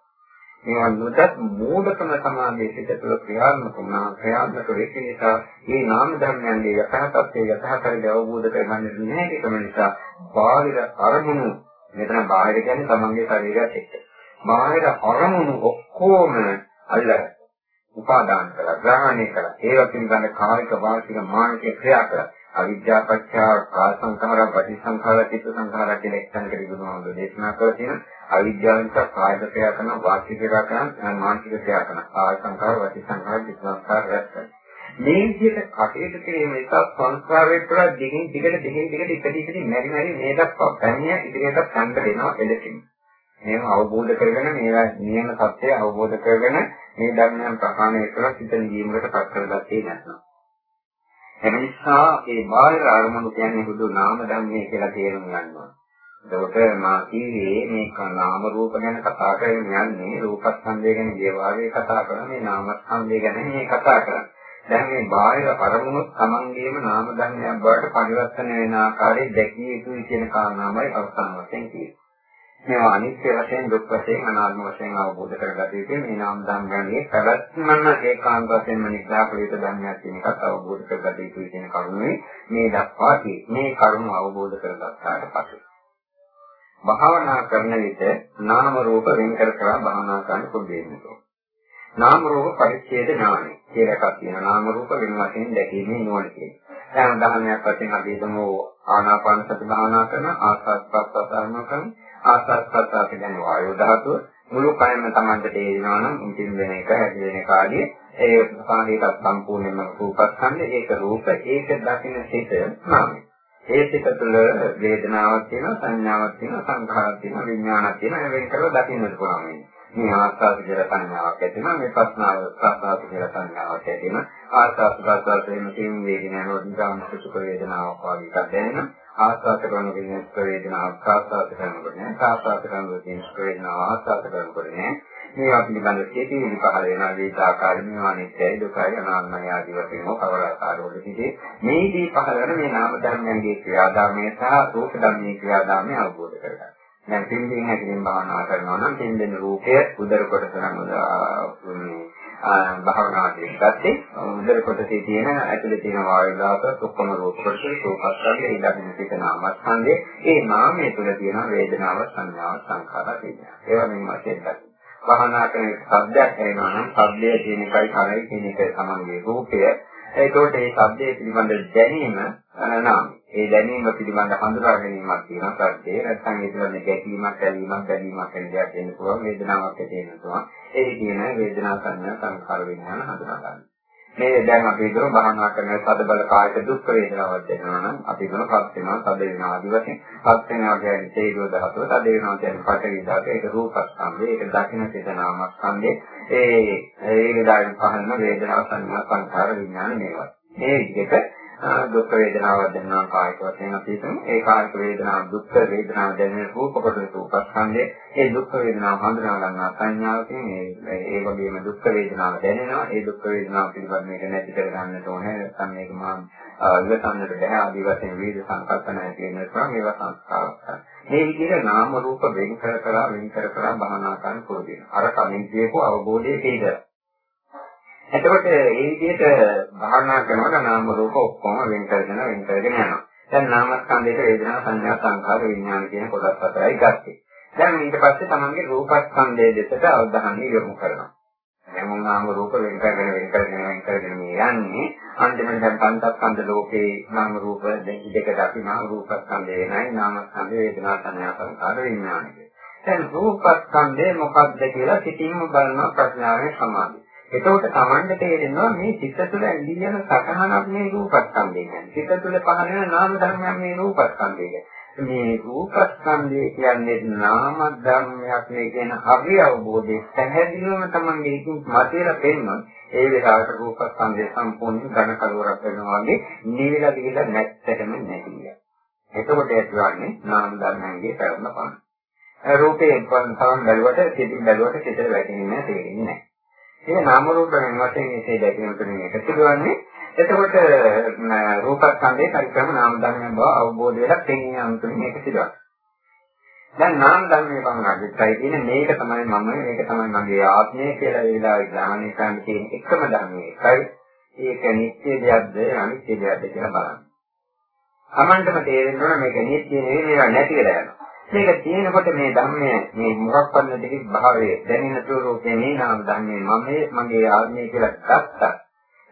මේවා නොදත් මූඩකම සමාධියේ සිට තුළ ක්‍රියාත්මක වුණා. ක්‍රියාත්මක වෙච්ච නිසා මේ නාම ධර්මයන්ගේ යථාර්ථය යථාර්ථය අවබෝධ කරගන්න නැහැ ඒකම නිසා බාහිර අරමුණු මෙතන බාහිර කියන්නේ තමන්ගේ ශරීරයත් එක්ක. බාහිර අරමුණු ඔක්කොම අල්ලලා උපාදාන කළා ග්‍රහණය කළා ඒවා පිළිබඳ කායික වාචික මානසික ක්‍රියා කළා අවිද්‍යා පත්‍ය කාය සංඛාර පටිසංඛාර චිත්ත සංඛාර කියන එක්තැනකට විදුනවද දේශනා කරලා තියෙන අවිද්‍යාව නිසා කායික ක්‍රියා කරන වාචික ක්‍රියා කරන මානසික ක්‍රියා කරන කාය සංඛාර වාචික සංඛාර චිත්ත සංඛාර රැස් මේ විදිහට කටයුතු කිරීම නිසා සංස්කාරයේ තුළ දිගින් දිගට දිගින් දිගට ඉපදී ඉපදී මෙරි මෙරි මේ දක්වා පැමිණ ඉදිරියට සම්බ දෙනවා එලෙසින්. මේව අවබෝධ කරගෙන මේවා නියම සත්‍යය අවබෝධ කරගෙන මේ ධර්මයන් ප්‍රහාණය කරලා සිත නිවීමකට පත් කරගත්තේ නැත්නම්. එනිසා ඒ බාහිර අරමුණු කියන්නේ හුදු නාම ධර්මයේ කියලා තේරුම් ගන්නවා. එතකොට මා කීවේ මේ නාම රූප ගැන කතා කරගෙන යන්නේ රූපස්කන්ධය ගැන ගියවාගේ කතා කරන මේ නාමස්කන්ධය ගැන මේ කතා කරන්නේ. දැන් මේ බාහිර අරමුණු තමන්ගේම නාම ධර්මයක් බවට පරිවර්තන වෙන ආකාරයේ දැකිය යුතුයි කියන කාරණාවයි අවසාන වශයෙන් කියන්නේ. මේවා අනිත්‍ය වශයෙන් දුක් වශයෙන් අනාත්ම වශයෙන් අවබෝධ කරගත යුතුයි මේ නාම ධර්මයන්ගේ පැවැත්මම ඒකාන්ත වශයෙන්ම නිග්‍රහකලිත ධර්මයක් කියන එකත් අවබෝධ කරගත යුතුයි කියන කරුණේ මේ දක්වා මේ කරුණ අවබෝධ කරගත්තාට පස්සේ භාවනා කරන විට නාම රූප වෙන් කර කර භාවනා කරන්න පුළුවන් නාම රූප පරිච්ඡේද ඥානෙ කියලා එකක් තියෙනවා නාම රූප වෙන වශයෙන් දැකීමේ නුවණ කියන්නේ. දැන් උදාහරණයක් වශයෙන් අපි හිතමු ආනාපාන සති භාවනා කරන ආස්වාද ප්‍රස්වාස ආරම්භ කරන ආස්වාද ප්‍රස්වාස කියන්නේ වායු ධාතුව මුළු කයම Tamante තේරෙනවා නම් ඉතින් වෙන එක හැදි වෙන එක ආදී ඒ සාහිතත් සම්පූර්ණයෙන්ම රූපස්කන්ධ ඒක රූප ඒක දකින්න සිත නාමයි. ඒ සිත තුළ වේදනාවක් තියෙනවා සංඥාවක් තියෙනවා සංඛාරයක් තියෙනවා විඥානයක් තියෙනවා. වෙන කරලා දකින්නට පුළුවන් වෙන්නේ. මේ ආස්වාද කියලා සංඥාවක් ඇති වෙනවා මේ ප්‍රශ්නාව ප්‍රසආස කියලා සංඥාවක් ඇති වෙනවා. ආස්වාද ප්‍රසආස වෙන තේම වේදනාවක් නිදාන සුඛ වේදනාවක් වගේ එකක් දැනෙනවා. ආස්වාද කරන කෙනෙක් සුඛ වේදනාවක් ප්‍රසආස කරනකොට නෑ. ප්‍රසආස කරනකොට කෙනෙක් සුඛ වේදනාවක් ආස්වාද කරනකොට නෑ. මේවා පිළිබඳ සිතිවිලි පහළ වෙනවා විවිධ ආකාරයෙන් මේවා නිත්‍යයි දුකයි අනාත්මයි ආදී වශයෙන් කවර ආකාරවල සිටේ. මේදී පහළ වෙන මේ නාම ධර්මයන්ගේ ක්‍රියාදාමය සහ රූප ධර්මයේ ක්‍රියාදාමය අවබෝධ කරගන්න. දැන් පින්දීන් හැකලින් භාවනා කරනවා නම් පින්දෙන රූපය උදර කොටස නම් භාවනාවේ ගත්තේ උදර කොටසේ තියෙන ඇතුලේ තියෙන වායු දාප ඔක්කොම රූප කොටස සෝපස්කන්ධය ඊළඟට පිට නාමස්කන්ධය. ඒ නාමයේ තුල තියෙන වේදනාව සංඥාව සංඛාර විඥාන ඒවා මේ වශයෙන් දකින්න භාවනා කරන සබ්දයක් ඇහෙනවා නම් සබ්දය කියන එකයි කරයි කියන එක තමන්ගේ රූපය ඒකෝට ඒ ශබ්දයේ පිළිබඳ දැනීම නාමය. ඒ දැනීම පිළිබඳ හඳුනා ගැනීමක් තියෙනවා සද්දේ. නැත්නම් ඒ කියන්නේ ගැටීමක්, ඇලීමක්, බැඳීමක් වෙන දෙයක් වෙන්න පුළුවන්. වේදනාවක් ඇති වෙන්න පුළුවන්. ඒ කියන වේදනා සංඥා සංඛාර විඥාන හඳුනා ගන්න. මේ දැන් අපි හිතමු භාවනා කරන සද බල කායික දුක් වේදනාවක් දැනෙනවා නම් අපි හිතමු පස් වෙනවා සද වෙනවා ආදි වශයෙන්. පස් වෙනවා කියන්නේ තේජෝ ධාතුව සද වෙනවා කියන්නේ පඨවි ධාතුව. ඒක රූපස්කන්ධය ඒක දකින්න චේතනාමස්කන්ධය ඒ ඒ විදායන් පහන වේදනා සංඥා සංඛාර විඥාන මේවා. මේ විදිහට දුක් වේදනාවක් දැනෙනවා කායික වශයෙන් අපි හිතමු. ඒ කායික වේදනාව දුක් වේදනාව දැනෙන රූප කොටස රූපස්කන්ධය ඒ දුක් වේදනාව හඳුනා ගන්නා සංඥාවකින් ඒ ඒ වගේම දුක් වේදනාව දැනෙනවා. ඒ දුක් වේදනාව පිළිබඳ මේක නැති කර ගන්නට ඕනේ. නැත්නම් මේක මා ඉවසන්නට බැහැ ආදී වශයෙන් විවිධ සංකල්පන ඇති වෙන නිසා මේවා සංස්කාරයක් මේ විදිහට නාම රූප වෙන් කර කර වෙන් කර කර භවනා කරන පොදේ අර කලින් කියපු අවබෝධයේ තේදලා එතකොට මේ විදිහට භාවනා කරනකොට නාම රූප ඔක්කොම වෙන් කරගෙන වෙන් කරගෙන යනවා. දැන් නාමස්කන්ධයට වේදනා සංඥා සංකාර විඥාන කියන කොටස් හතරයි ගත්තේ. දැන් ඊට පස්සේ තමන්ගේ රූපස්කන්ධයේ දෙසට අවධානය යොමු කරනවා. දැන් මොන නාම රූප වෙන් කරගෙන වෙන් කරගෙන වෙන් කරගෙන මේ යන්නේ අන්තිමට දැන් පංචස්කන්ධ ලෝකේ නාම රූප දෙකකට අපි නාම රූපස්කන්ධය වෙනයි නාමස්කන්ධ වේදනා සංඥා සංකාර විඥාන දැන් රූපස්කන්ධය මොකක්ද කියලා සිතින්ම බලනවා ප්‍රඥාවෙන් සමාධිය. එතකොට Tamanda තේරෙනවා මේ සිත තුළ ඇලී යන සකහනක් මේ රූපස්කන්ධය කියන්නේ. සිත තුළ පහළ වෙන නාම ධර්මයක් මේ රූපස්කන්ධය කියන්නේ. මේ රූපස්කන්ධය කියන්නේ නාම ධර්මයක් නේ කියන හරි අවබෝධය පැහැදිලිවම Tamanda ඒකින් මතේලා පෙන්වන ඒ වෙලාවට රූපස්කන්ධය සම්පූර්ණ ඝන කලවරක් වෙනවා වගේ නිවිලා ගිහිල්ලා නැත්තටම නැතිය. එතකොට ඇතිවන්නේ නාම ධර්මයන්ගේ පැවැත්ම පමණයි. රූපේ තරම් බැලුවට සිතින් බැලුවට සිතට වැටෙන්නේ නැහැ තේරෙන්නේ නැහැ. මේ නාම රූප වෙන වශයෙන් ඉසේ දැකීම තුළින් එක සිදුවන්නේ එතකොට රූපස්කන්ධයේ පරික්‍රම නාම ධර්මයන් බව අවබෝධ වෙලා පෙනී යාම තුළින් මේක සිදුවන්නේ. දැන් නාම ධර්මයේ පමණයි තියෙන්නේ මේක තමයි මම මේක තමයි මගේ ආත්මය කියලා ඒ වෙලාවේ ග්‍රහණය කරන්න තියෙන එකම ධර්මයේ එකයි. ඒක නිත්‍ය දෙයක්ද අනිත්‍ය දෙයක්ද කියලා බලන්න. Tamanටම තේරෙන්න ඕන මේක නිත්‍ය නෙවෙයි නැති වෙලා යනවා. මේක තියෙනකොට මේ ධර්මය මේ මොකක්වත් නැති භාවයේ දැනෙන ස්වરૂපේ මේ නාම ධර්මයේ මම මගේ ආත්මය කියලා ගත්තා.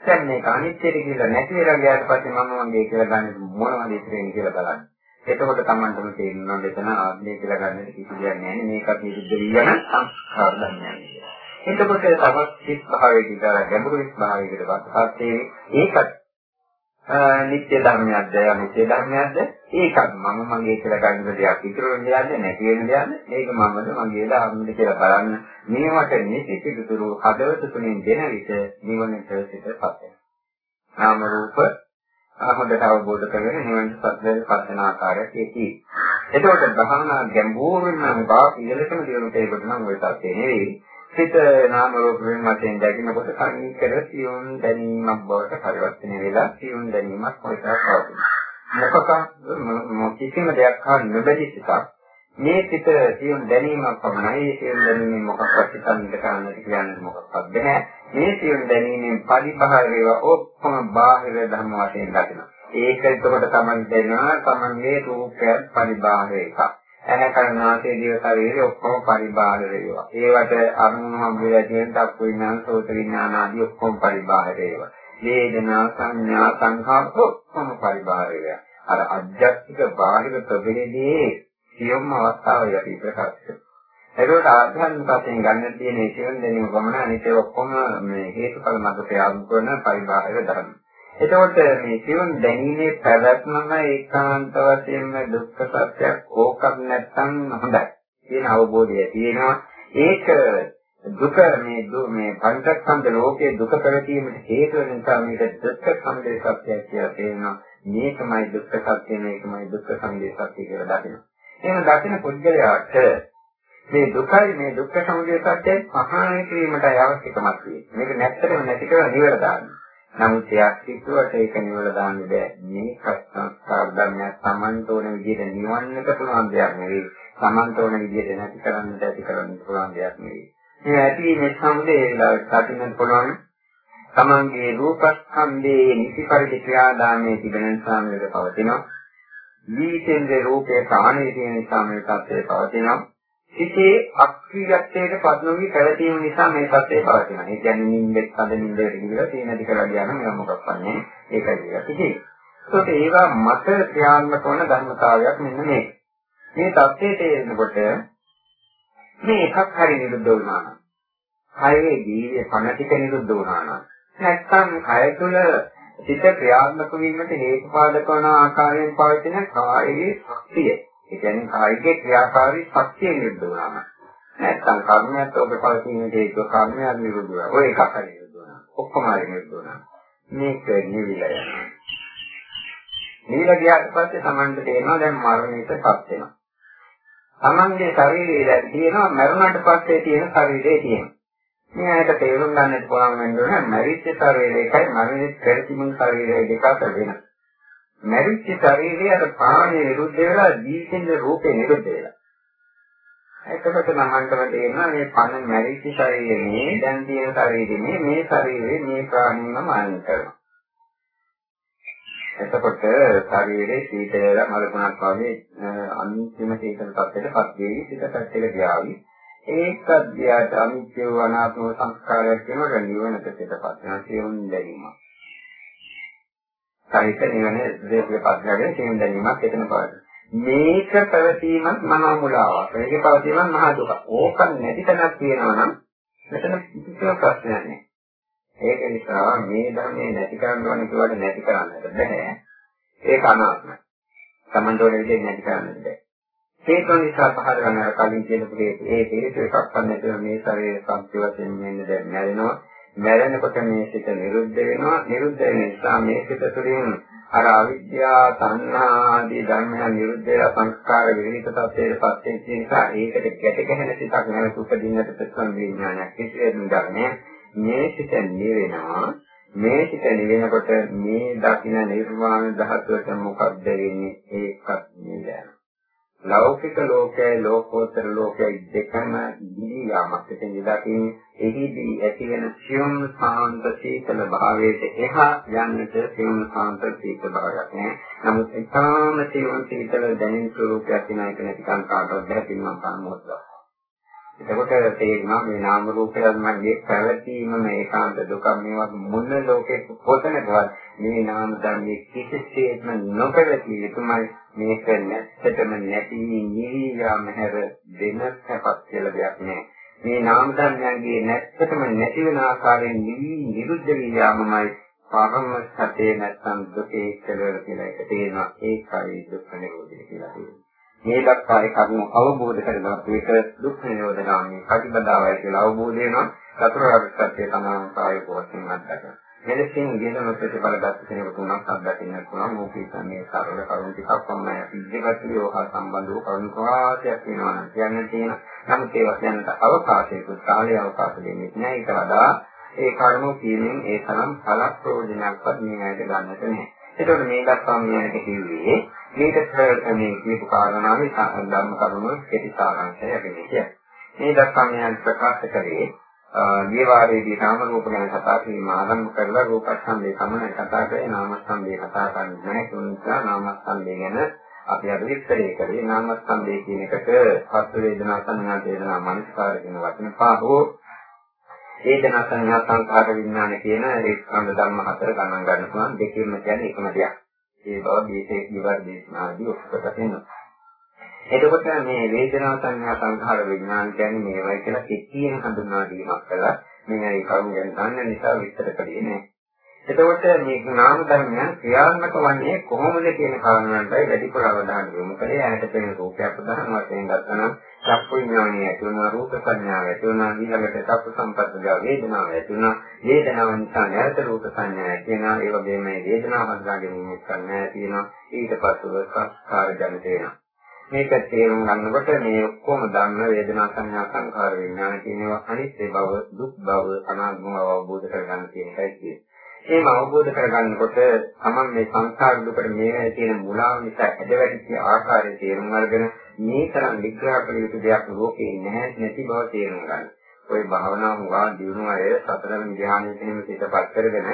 දැන් මේක අනිත්‍යද කියලා නැති වෙලා ගියාට පස්සේ මම මගේ කියලා ගන්න මොනවද ඉතිරෙන්නේ කියලා බලන්න. එතකොට Tamanටම තේරෙනවා මෙතන ආත්මය කියලා ගන්න කිසි දෙයක් නැහැ. මේකත් විරුද්ධ වියන සංස්කාර ධර්මයක්. එතකොට තවත් සිත් භාවයේ කියලා ගැඹුරු සිත් භාවයකට පස්සත් ඒකත් නිත්‍ය ධර්මයක්ද? අනිත්‍ය ධර්මයක්ද? ඒකත් මම මගේ කියලා ගන්න දෙයක් ඉතුරු වෙන දෙයක්ද? නැති වෙන දෙයක්ද? මේක මමද මගේ ධර්මද කියලා බලන්න. මේවට නිසි පිටුතුරු හදවත තුලින් දෙන විට නිවනට සිතපත් වෙනවා. නාම රූප හොඳට අවබෝධ කරගෙන නිවනට පත් වෙන ආකාරයක් ඒකයි. එතකොට භවනා ගැඹුරින් නම් බා ඉහළටම දියුණු කෙරෙකට නම් ඔය තත්ත්වේ නෙවෙයි. සිත නාම රූප වෙනමෙන් දැකිනකොට සංකීර්ණ සියුම් දැනීමක් බවට පරිවර්තනය වෙලා සියුම් දැනීමක් හොයලා පවතින. මොකක් කිසිම දෙයක් හා නොබැඳි සිතක් මේ සිත සියුම් දැනීමක් පමණයි. ඒ සියුම් දැනීමෙන් මොකක්වත් හිතන්නට කරන්නට කියන්නේ මොකක්වත් බෑ. මේ සියුම් දැනීමෙන් පරිබාහිර ඒවා ඔක්කොම බාහිර ධර්ම වශයෙන් දකිනවා. ඒක එතකොට තමයි දැනනවා තමන්ගේ රූපයත් පරිබාහිර එකක්. ඇහැ කරනාසේ දිව ශරීරය ඔක්කොම පරිබාහිර ඒවා. ඒවට අරමුණු හම් වෙලා තියෙන දක්ව විඥාන සෝත විඥාන ආදී ඔක්කොම පරිබාහිර ඒවා. වේදනා සංඥා සංඛාර ඔක්කොම පරිබාහිර ඒවා. අර අධ්‍යාත්මික බාහිර ප්‍රභේදයේ සියුම් අවස්ථාව යටි ප්‍රකාශ කරනවා. ඒකට ආධ්‍යාත්මික වශයෙන් ගන්න තියෙන ඒ කියන දෙනීම ගමන අනිත් ඒ ඔක්කොම මේ හේතුඵල මත ප්‍රයාම කරන පරිබාහිර ධර්ම. එතකොට මේ සිවුන් දැනීමේ පැවැත්මම ඒකාන්ත වශයෙන්ම දුක්ඛ සත්‍යයක් ඕකක් නැත්තම් හොඳයි. කියන අවබෝධය තියෙනවා. ඒක දුක මේ මේ පංචස්කන්ධ ලෝකයේ දුක පැවතීමට හේතු වෙන නිසා මේක දුක්ඛ සමුදය සත්‍යය කියලා තේරෙනවා. මේකමයි දුක්ඛ සත්‍ය මේකමයි දුක්ඛ සමුදය සත්‍ය කියලා දකිනවා. එහෙනම් දකින පුද්ගලයාට මේ දුකයි මේ දුක්ඛ සමුදය සත්‍යය පහාන කිරීමට අවශ්‍යකමක් තියෙනවා මේක නැත්තටම නැති කරලා නිවර දාන්න. නමුත් එයක් හිතුවට ඒක නිවල දාන්න බෑ. මේ සංස්කාර ධර්මයක් Tamanට ඕන විදිහට නිවන්නට පුළුවන් දෙයක් නෙවෙයි. Tamanට ඕන විදිහට නැති කරන්නට ඇති කරන්න පුළුවන් දෙයක් නෙවෙයි. මේ ඇති මේ සම්දේ වෙලාවට දකින්න පුළුවන් තමන්ගේ රූපස්කන්ධයේ නිසි පරිදි ක්‍රියාදාමයේ තිබෙන නිසා මේක පවතිනවා. දීතෙන්ගේ රූපේ කාණේ තියෙන නිසා මේ තත්ත්වය පවතිනවා. සිතේ අක්‍රියත්වයට පත් නොවි පැවතීම නිසා මේ සත්‍යය පවතිනවා. ඒ කියන්නේ නිින්දෙත් අද නිින්දට ගිහලා තීනදි කරලා ගියාම මේක මොකක් වන්නේ ඒකයි කියලා කිව්වේ. ඒකට ඒවා මත ක්‍රියාත්මක වන ධර්මතාවයක් මෙන්න මේ. මේ தත්ත්වයේ තේරෙනකොට මේ එකක් හරි නිරුද්ධ වුණා නම්, කයේ ජීවිය පණ ටික නිරුද්ධ වුණා නම්, නැත්නම් කය තුළ සිත ක්‍රියාත්මක වීමට හේතුපාදක වන ආකාරයෙන් පවතින කායේ ශක්තිය. ඒ කියන්නේ කායික ක්‍රියාකාරී ශක්තිය නිරුද්ධ වුණාම. නැත්නම් කර්මයක් ඔබ පවතින හේතු කර්මයක් නිරුද්ධ වෙනවා. ඔය එකක් හරි නිරුද්ධ වෙනවා. ඔක්කොම හරි නිරුද්ධ වෙනවා. මේක නිවිලා යනවා. නිවිලා ගියාට පස්සේ Tamanට තේරෙනවා දැන් මරණයටපත් වෙනවා. Tamanගේ ශරීරය දැන් තියෙනවා මරුණාට පස්සේ තියෙන ශරීරය තියෙනවා. මේ ඇයට තේරුම් ගන්නට පුළුවන් වෙන්නේ මරිච්ච ශරීරය එකයි මරණයට පෙර තිබුණු ශරීරය දෙක අතර වෙනස. මරිච්ච ශරීරය අර පාණය නිරුද්ධ වෙලා ජීවිතෙන් රූපේ නිරුද්ධ වෙලා. එතකොට මමන්ටම තේරෙනවා මේ පණ මරිච්ච ශරීරයේ දැන් තියෙන ශරීරයේ මේ ශරීරයේ මේ ප්‍රාණීම මාන කරනවා. එතකොට ශරීරයේ සීතල මලකුණක් වගේ අන්තිම සීතල තත්ත්වයටපත් වෙවි සිත පැත්තට ගියාවි. ඒකත් දිහාට අනිත්‍ය අනාත්ම සංස්කාරයක් වෙනකොට නිවනට පිටපත් වෙනවා කියුන් දැනීමක්. සාහිත නිවන දෙකපත් ගගෙන කියුන් දැනීමක් එතන පවතී. මේක පැවතීමත් මහා මුලාවක්. මේකේ පවතීමත් මහා දුක. ඕක නැති තැනක් තියෙනවා නම් මෙතන කිසිම ප්‍රශ්නයක් නැහැ. ඒක නිසා මේ ධර්මයේ නැති කරන්න ඕන කියවට නැති කරන්නට බෑ. ඒක අනාත්මයි. Tamanට ඕන විදිහට නැති කරන්නට බෑ. හේතු නිසා පහළ ගන්න අර කලින් කියනකොට ඒ හේතු එකක් නැතිව මේ ශරීරය සත්‍ය වශයෙන් මෙන්න දැන් මැරෙනවා මැරෙනකොට මේ සිත නිරුද්ධ වෙනවා. නිරුද්ධ වෙන නිසා මේ සිත තුළින් අර අවිද්‍යා තණ්හා ආදී ධර්මයන් නිරුද්ධ වෙලා සංස්කාර විවිධ තත්ත්වයට පත් වෙන නිසා ඒකට ගැට ගැහෙන සිතක් නැවත උපදින්නට ප්‍රතිසම් විඥානයක් කිසිවෙන් ගන්නෑ මේ සිත නිවෙනවා. මේ සිත නිවෙනකොට මේ දකින්න නිර්වාණ ධාතුවට මොකක්ද වෙන්නේ? ඒකත් නිදැන ලෞකික ලෝකයයි ලෝකෝත්තර ලෝකයයි දෙකම දිවි යාමක් එතෙන් දකින් එහිදී ඇති වෙන සියුම් සාන්ත සීතල භාවයට එහා යන්නට සියුම් සාන්ත සීතල භාවයක් නෑ. නමුත් ඒකාම සියුම් සීතල දැනෙන ස්වરૂපයක් තියෙන එක නැති කාටවත් බැහැ පින්නම් පානොත්. එතකොට තේරෙනවා මේ නාම රූපයන් මගේ පැවතීමම ඒකාන්ත දුක මේවා මොන ලෝකෙක කොතනකවත් මේ නාම ධර්මයේ කිසිසේත්ම නොපැවතිය යුතුමයි. මේක නැත්තටම නැති නිවියාම හැර වෙන සැපක් කියලා දෙයක් නෑ. මේ නාම ධර්මයන්ගේ නැත්තටම නැති වෙන ආකාරයෙන් නිවි නිරුද්ධ වී යාමමයි පරම සතේ නැත්තම් දුකේ කෙලවර කියලා එක තේනවා ඒකයි දුක්ඛ නිරෝධය කියලා කියනවා මේ දක්වා ඒ කරුණ අවබෝධ කරගන්න මේක දුක් නිරෝධගාමී ප්‍රතිපදාවයි කියලා අවබෝධ වෙනවා චතුරාර්ය සත්‍ය තමයි වශයෙන් අත්දැකීම. මෙලෙසින් ගෙනම ප්‍රතිඵල ගත කෙනෙකුට උනත් අත්දකින්න පුළුවන් මොකද මේ සරල කරුණ ටිකක් පමණයි ඉදිරියට යෝහා සම්බන්ධ වූ කරුණු වාසයක් වෙනවා නම් කියන්න තියෙන. නමුත් ඒවා කියන්නට අවකාශයකුත් කාලය අවකාශ දෙන්නේ නැහැ. ඊට වඩා ඒ කරුණු කියමින් ඒ තරම් ඵල ප්‍රයෝජනයක්වත් මේ ඇයිද ගන්නට නැහැ. ඒකෝට මේ දක්වා මේ කිව්වේ මේක මේ කියපු කාරණාවේ ධර්ම කරුණු කෙටි සාරාංශය යන්නේ. මේ දක්වා මේ ප්‍රකාශ කරේ දේවාරයේදී නාම රූප ගැන කතා කිරීම ආරම්භ කරලා රූපස්කන්ධය සමනයි කතා කරේ නාමස්කන්ධය කතා කරන්නේ නැහැ ඒ නිසා නාමස්කන්ධය ගැන අපි අද විස්තරය කරේ නාමස්කන්ධය කියන එකට පස් වේදනා සංඥා වේදනා මනස්කාර කියන වචන පහෝ වේදනා සංඥා සංකාර විඥාන කියන ඒ ස්කන්ධ ධර්ම හතර ගණන් ගන්න පුළුවන් දෙකෙන්ම කියන්නේ එකම දෙයක්. ඒ බව දීසේ විවර දේශනාදී ඔක්කොට වෙනවා. එතකොට මේ වේදනා සංඥා සංඛාර විඥාන කියන්නේ මේවයි කියලා කිච්චියෙන් හඳුන්වා දීමක් කළා. මේ ඒ කරුණ ගැන දන්න නිසා විස්තර කළේ නෑ. එතකොට මේ නාම ධර්මයන් ක්‍රියාත්මක වන්නේ කොහොමද කියන කාරණාවටයි වැඩිපුර අවධානය යොමු කළේ. ඇයට පෙනෙන රූපයක් උදාහරණ වශයෙන් ගත්තනම් චක්කු විඥානය ඇති වෙනවා රූප සංඥාව ඇති වෙනවා ඊළඟට චක්කු සම්පස්සජ වේදනාව ඇති වෙනවා වේදනාව නිසා නැවත රූප සංඥා ඇති වෙනවා. ඒ වගේම මේ වේදනාව හඳුනා ගැනීම සංඥා ඇති වෙනවා. ඊට පස්සෙ සංස්කාර ජනිත වෙනවා. මේක තේරුම් ගන්නකොට මේ ඔක්කොම ධර්ම වේදනා සංඥා සංඛාර විඥාන කියනවා අනිත්‍ය බව දුක් බව අනාත්ම බව අවබෝධ කරගන්න කියන එකයි කියන්නේ එහෙම අවබෝධ කරගන්නකොට තමන් මේ සංසාර දුකට මේ තියෙන මුලාව නිසා ඇදවැටිච්ච ආකාරය තේරුම් අරගෙන මේ තරම් විග්‍රහ කළ යුතු දෙයක් ලෝකේ නැහැ නැති බව තේරුම් ගන්න. ඔය භාවනාව හුවා දිනු අය සතරම ධ්‍යානයේ තේම සිතපත් කරගෙන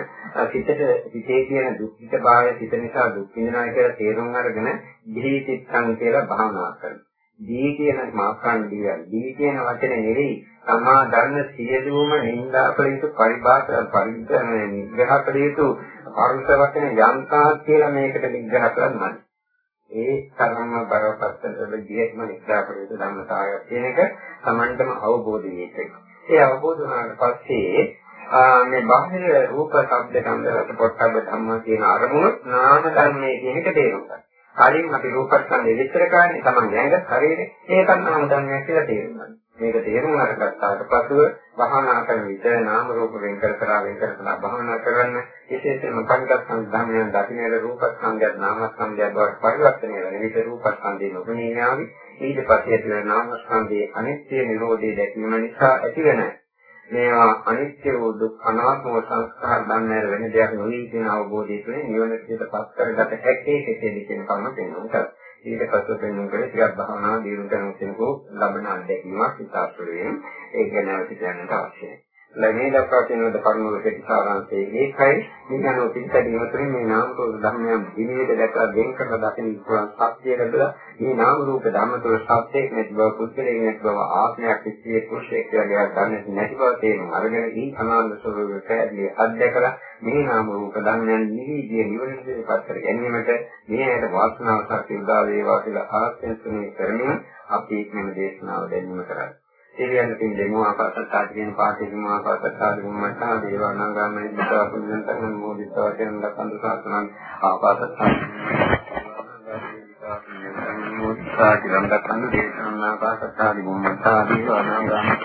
සිතට සිතේ තියෙන දුක්ඛිත භාවය සිත නිසා දුක් විඳිනවා කියලා තේරුම් අරගෙන ජීවිතිත්සං කියලා භාවනා කරනවා. දී කියන මාක්කන් දී දී කියන වචනේ නෙවෙයි තමා දන්න සියලුම නින්දා කළ යුතු පරිභාෂ පරිද්දනේ නිග්‍රහ කළ යුතු අරුත වචන යන්තා කියලා මේකට විග්‍රහ කරනවා. ඒ තරම්ම බරපතල විදිහටම නිග්‍රහ කළ යුතු ධර්මතාවයක් කියන එක Tamanටම අවබෝධ වෙන්න. ඒ අවබෝධ වුණාට පස්සේ මේ බාහිර රූප, ශබ්ද, ගන්ධ, රස, පොට්ටබ්බ ධම්ම කියන අරමුණු නාම ධර්මයේ කියන එක තේරුම් ගන්න. කලින් අපි රූපස්කන්ධය විස්තර කරන්නේ Taman යංග ශරීරේ ඒකත් නාම ධර්මයක් කියලා තේරුම් ගන්න. මේක තේරුම් අරගත්තාට පසුව භාවනා කරන විට නාම රූප වෙන් කර කර වෙන් කර කර භාවනා කරන්න විශේෂයෙන්ම පංචස්කන්ධ ධර්මයන් දකින්නේ රූපස්කන්ධයත් නාමස්කන්ධයත් බවට පරිවර්තනය වෙන විට රූපස්කන්ධේ නොපෙනීනාවි ඊට පස්සේ ඇතිවන නාමස්කන්ධයේ අනිත්‍ය නිරෝධය දැකීම නිසා ඇතිවෙන මේවා අනිත්‍ය වූ දුක් අනාත්ම වූ සංස්කාර ධර්මයන් වෙන දෙයක් නොවී කියන අවබෝධය තුළින් නිවන පිටපත් කරගත හැකි කෙසේද කියන කරුණ පෙන්වනවා. ඊට පස්සේ පෙන්වන කරේ ටිකක් භාවනා දියුණු කරන කෙනෙකු ලබන අත්දැකීමක් හිතාසුළු වෙන ඒක ගැන අපි කියන්නට අවශ්‍යයි. ලැබේ දක්වා තියෙන කරුණු වලට සාරාංශයේ ඒකයි. විඥානෝ පිටදීම තුළින් මේ නාම රූප ධර්මයන් විවිධ දැකලා වෙන් කරලා දකින්න පුළුවන් සත්‍යය ලැබලා මේ නාම රූප ධර්ම තුළ සත්‍යයක් නැති බව පුද්ගලයෙක් නැති බව ආත්මයක් ඉස්සියේ පුරුෂයෙක් කියලා ගන්න නැති බව තේරුම් අරගෙන ඊ අනාත්ම ස්වභාවය පැහැදිලි අත්දැකලා මේ නාම රූප ධර්මයන් නිවිදී නිවනට දෙපත් කර ගැනීමට මේ ඇයට වාසනාව සත්‍ය උදා වේවා කියලා ආශිර්වාද කරමින් අපි මේ දේශනාව දෙන්නම කරන්නේ සිරියන් පින් දෙමු ආකාශත්තාද කියන පාඨයෙන් ආකාශත්තාද මුම්මඨා දේවානංගාමයි දිතා පුඤ්ඤං තං මොදිතා කියන ලකන්ද සාසනං ආකාශත්තාද මොදිතා කියන ලකන්ද දේශනං ආකාශත්තාද මුම්මඨා දේවානංගාමයි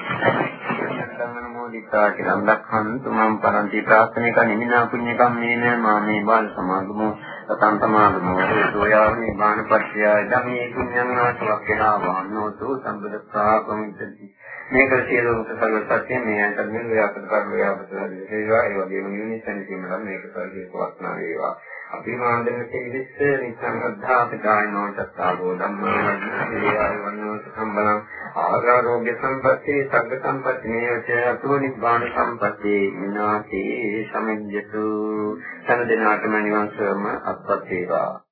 මොදිතා කියන ලක්ඛන් තුමන් පරන්ති ප්‍රාර්ථනික නිමිනා පුඤ්ඤ කම්මේන මාමේ බාල සමාගමෝ සතං සමාගමෝ දෝයාමි බාණපත්ත්‍ය ධම්මේ පුඤ්ඤං ආසවක්ඛනා වහන්නෝතු සම්බුද්ධා පමිච්ඡති මේක සියලුම සකල සත්‍ය මේ අන්තර්ගත ව්‍යාපෘත කර්ම ව්‍යාපෘත වේවා ඒ වගේම නිවිසන් කියනවා මේක පරිදි වස්නා වේවා. අභිමාන්දන කෙලිස්ස නිසංගද්ධා අපදායනෝ චත්තාවෝ ධම්මා වේවා වන්නෝ සම්බලං ආරෝග්‍ය සම්පatti සග්ග සම්පatti මේවච අතෝ නිබ්බාන සම්පatti විනාශේ සමිජ්ජතු සම්දෙනාටම නිවන් සුවම අත්පත් වේවා.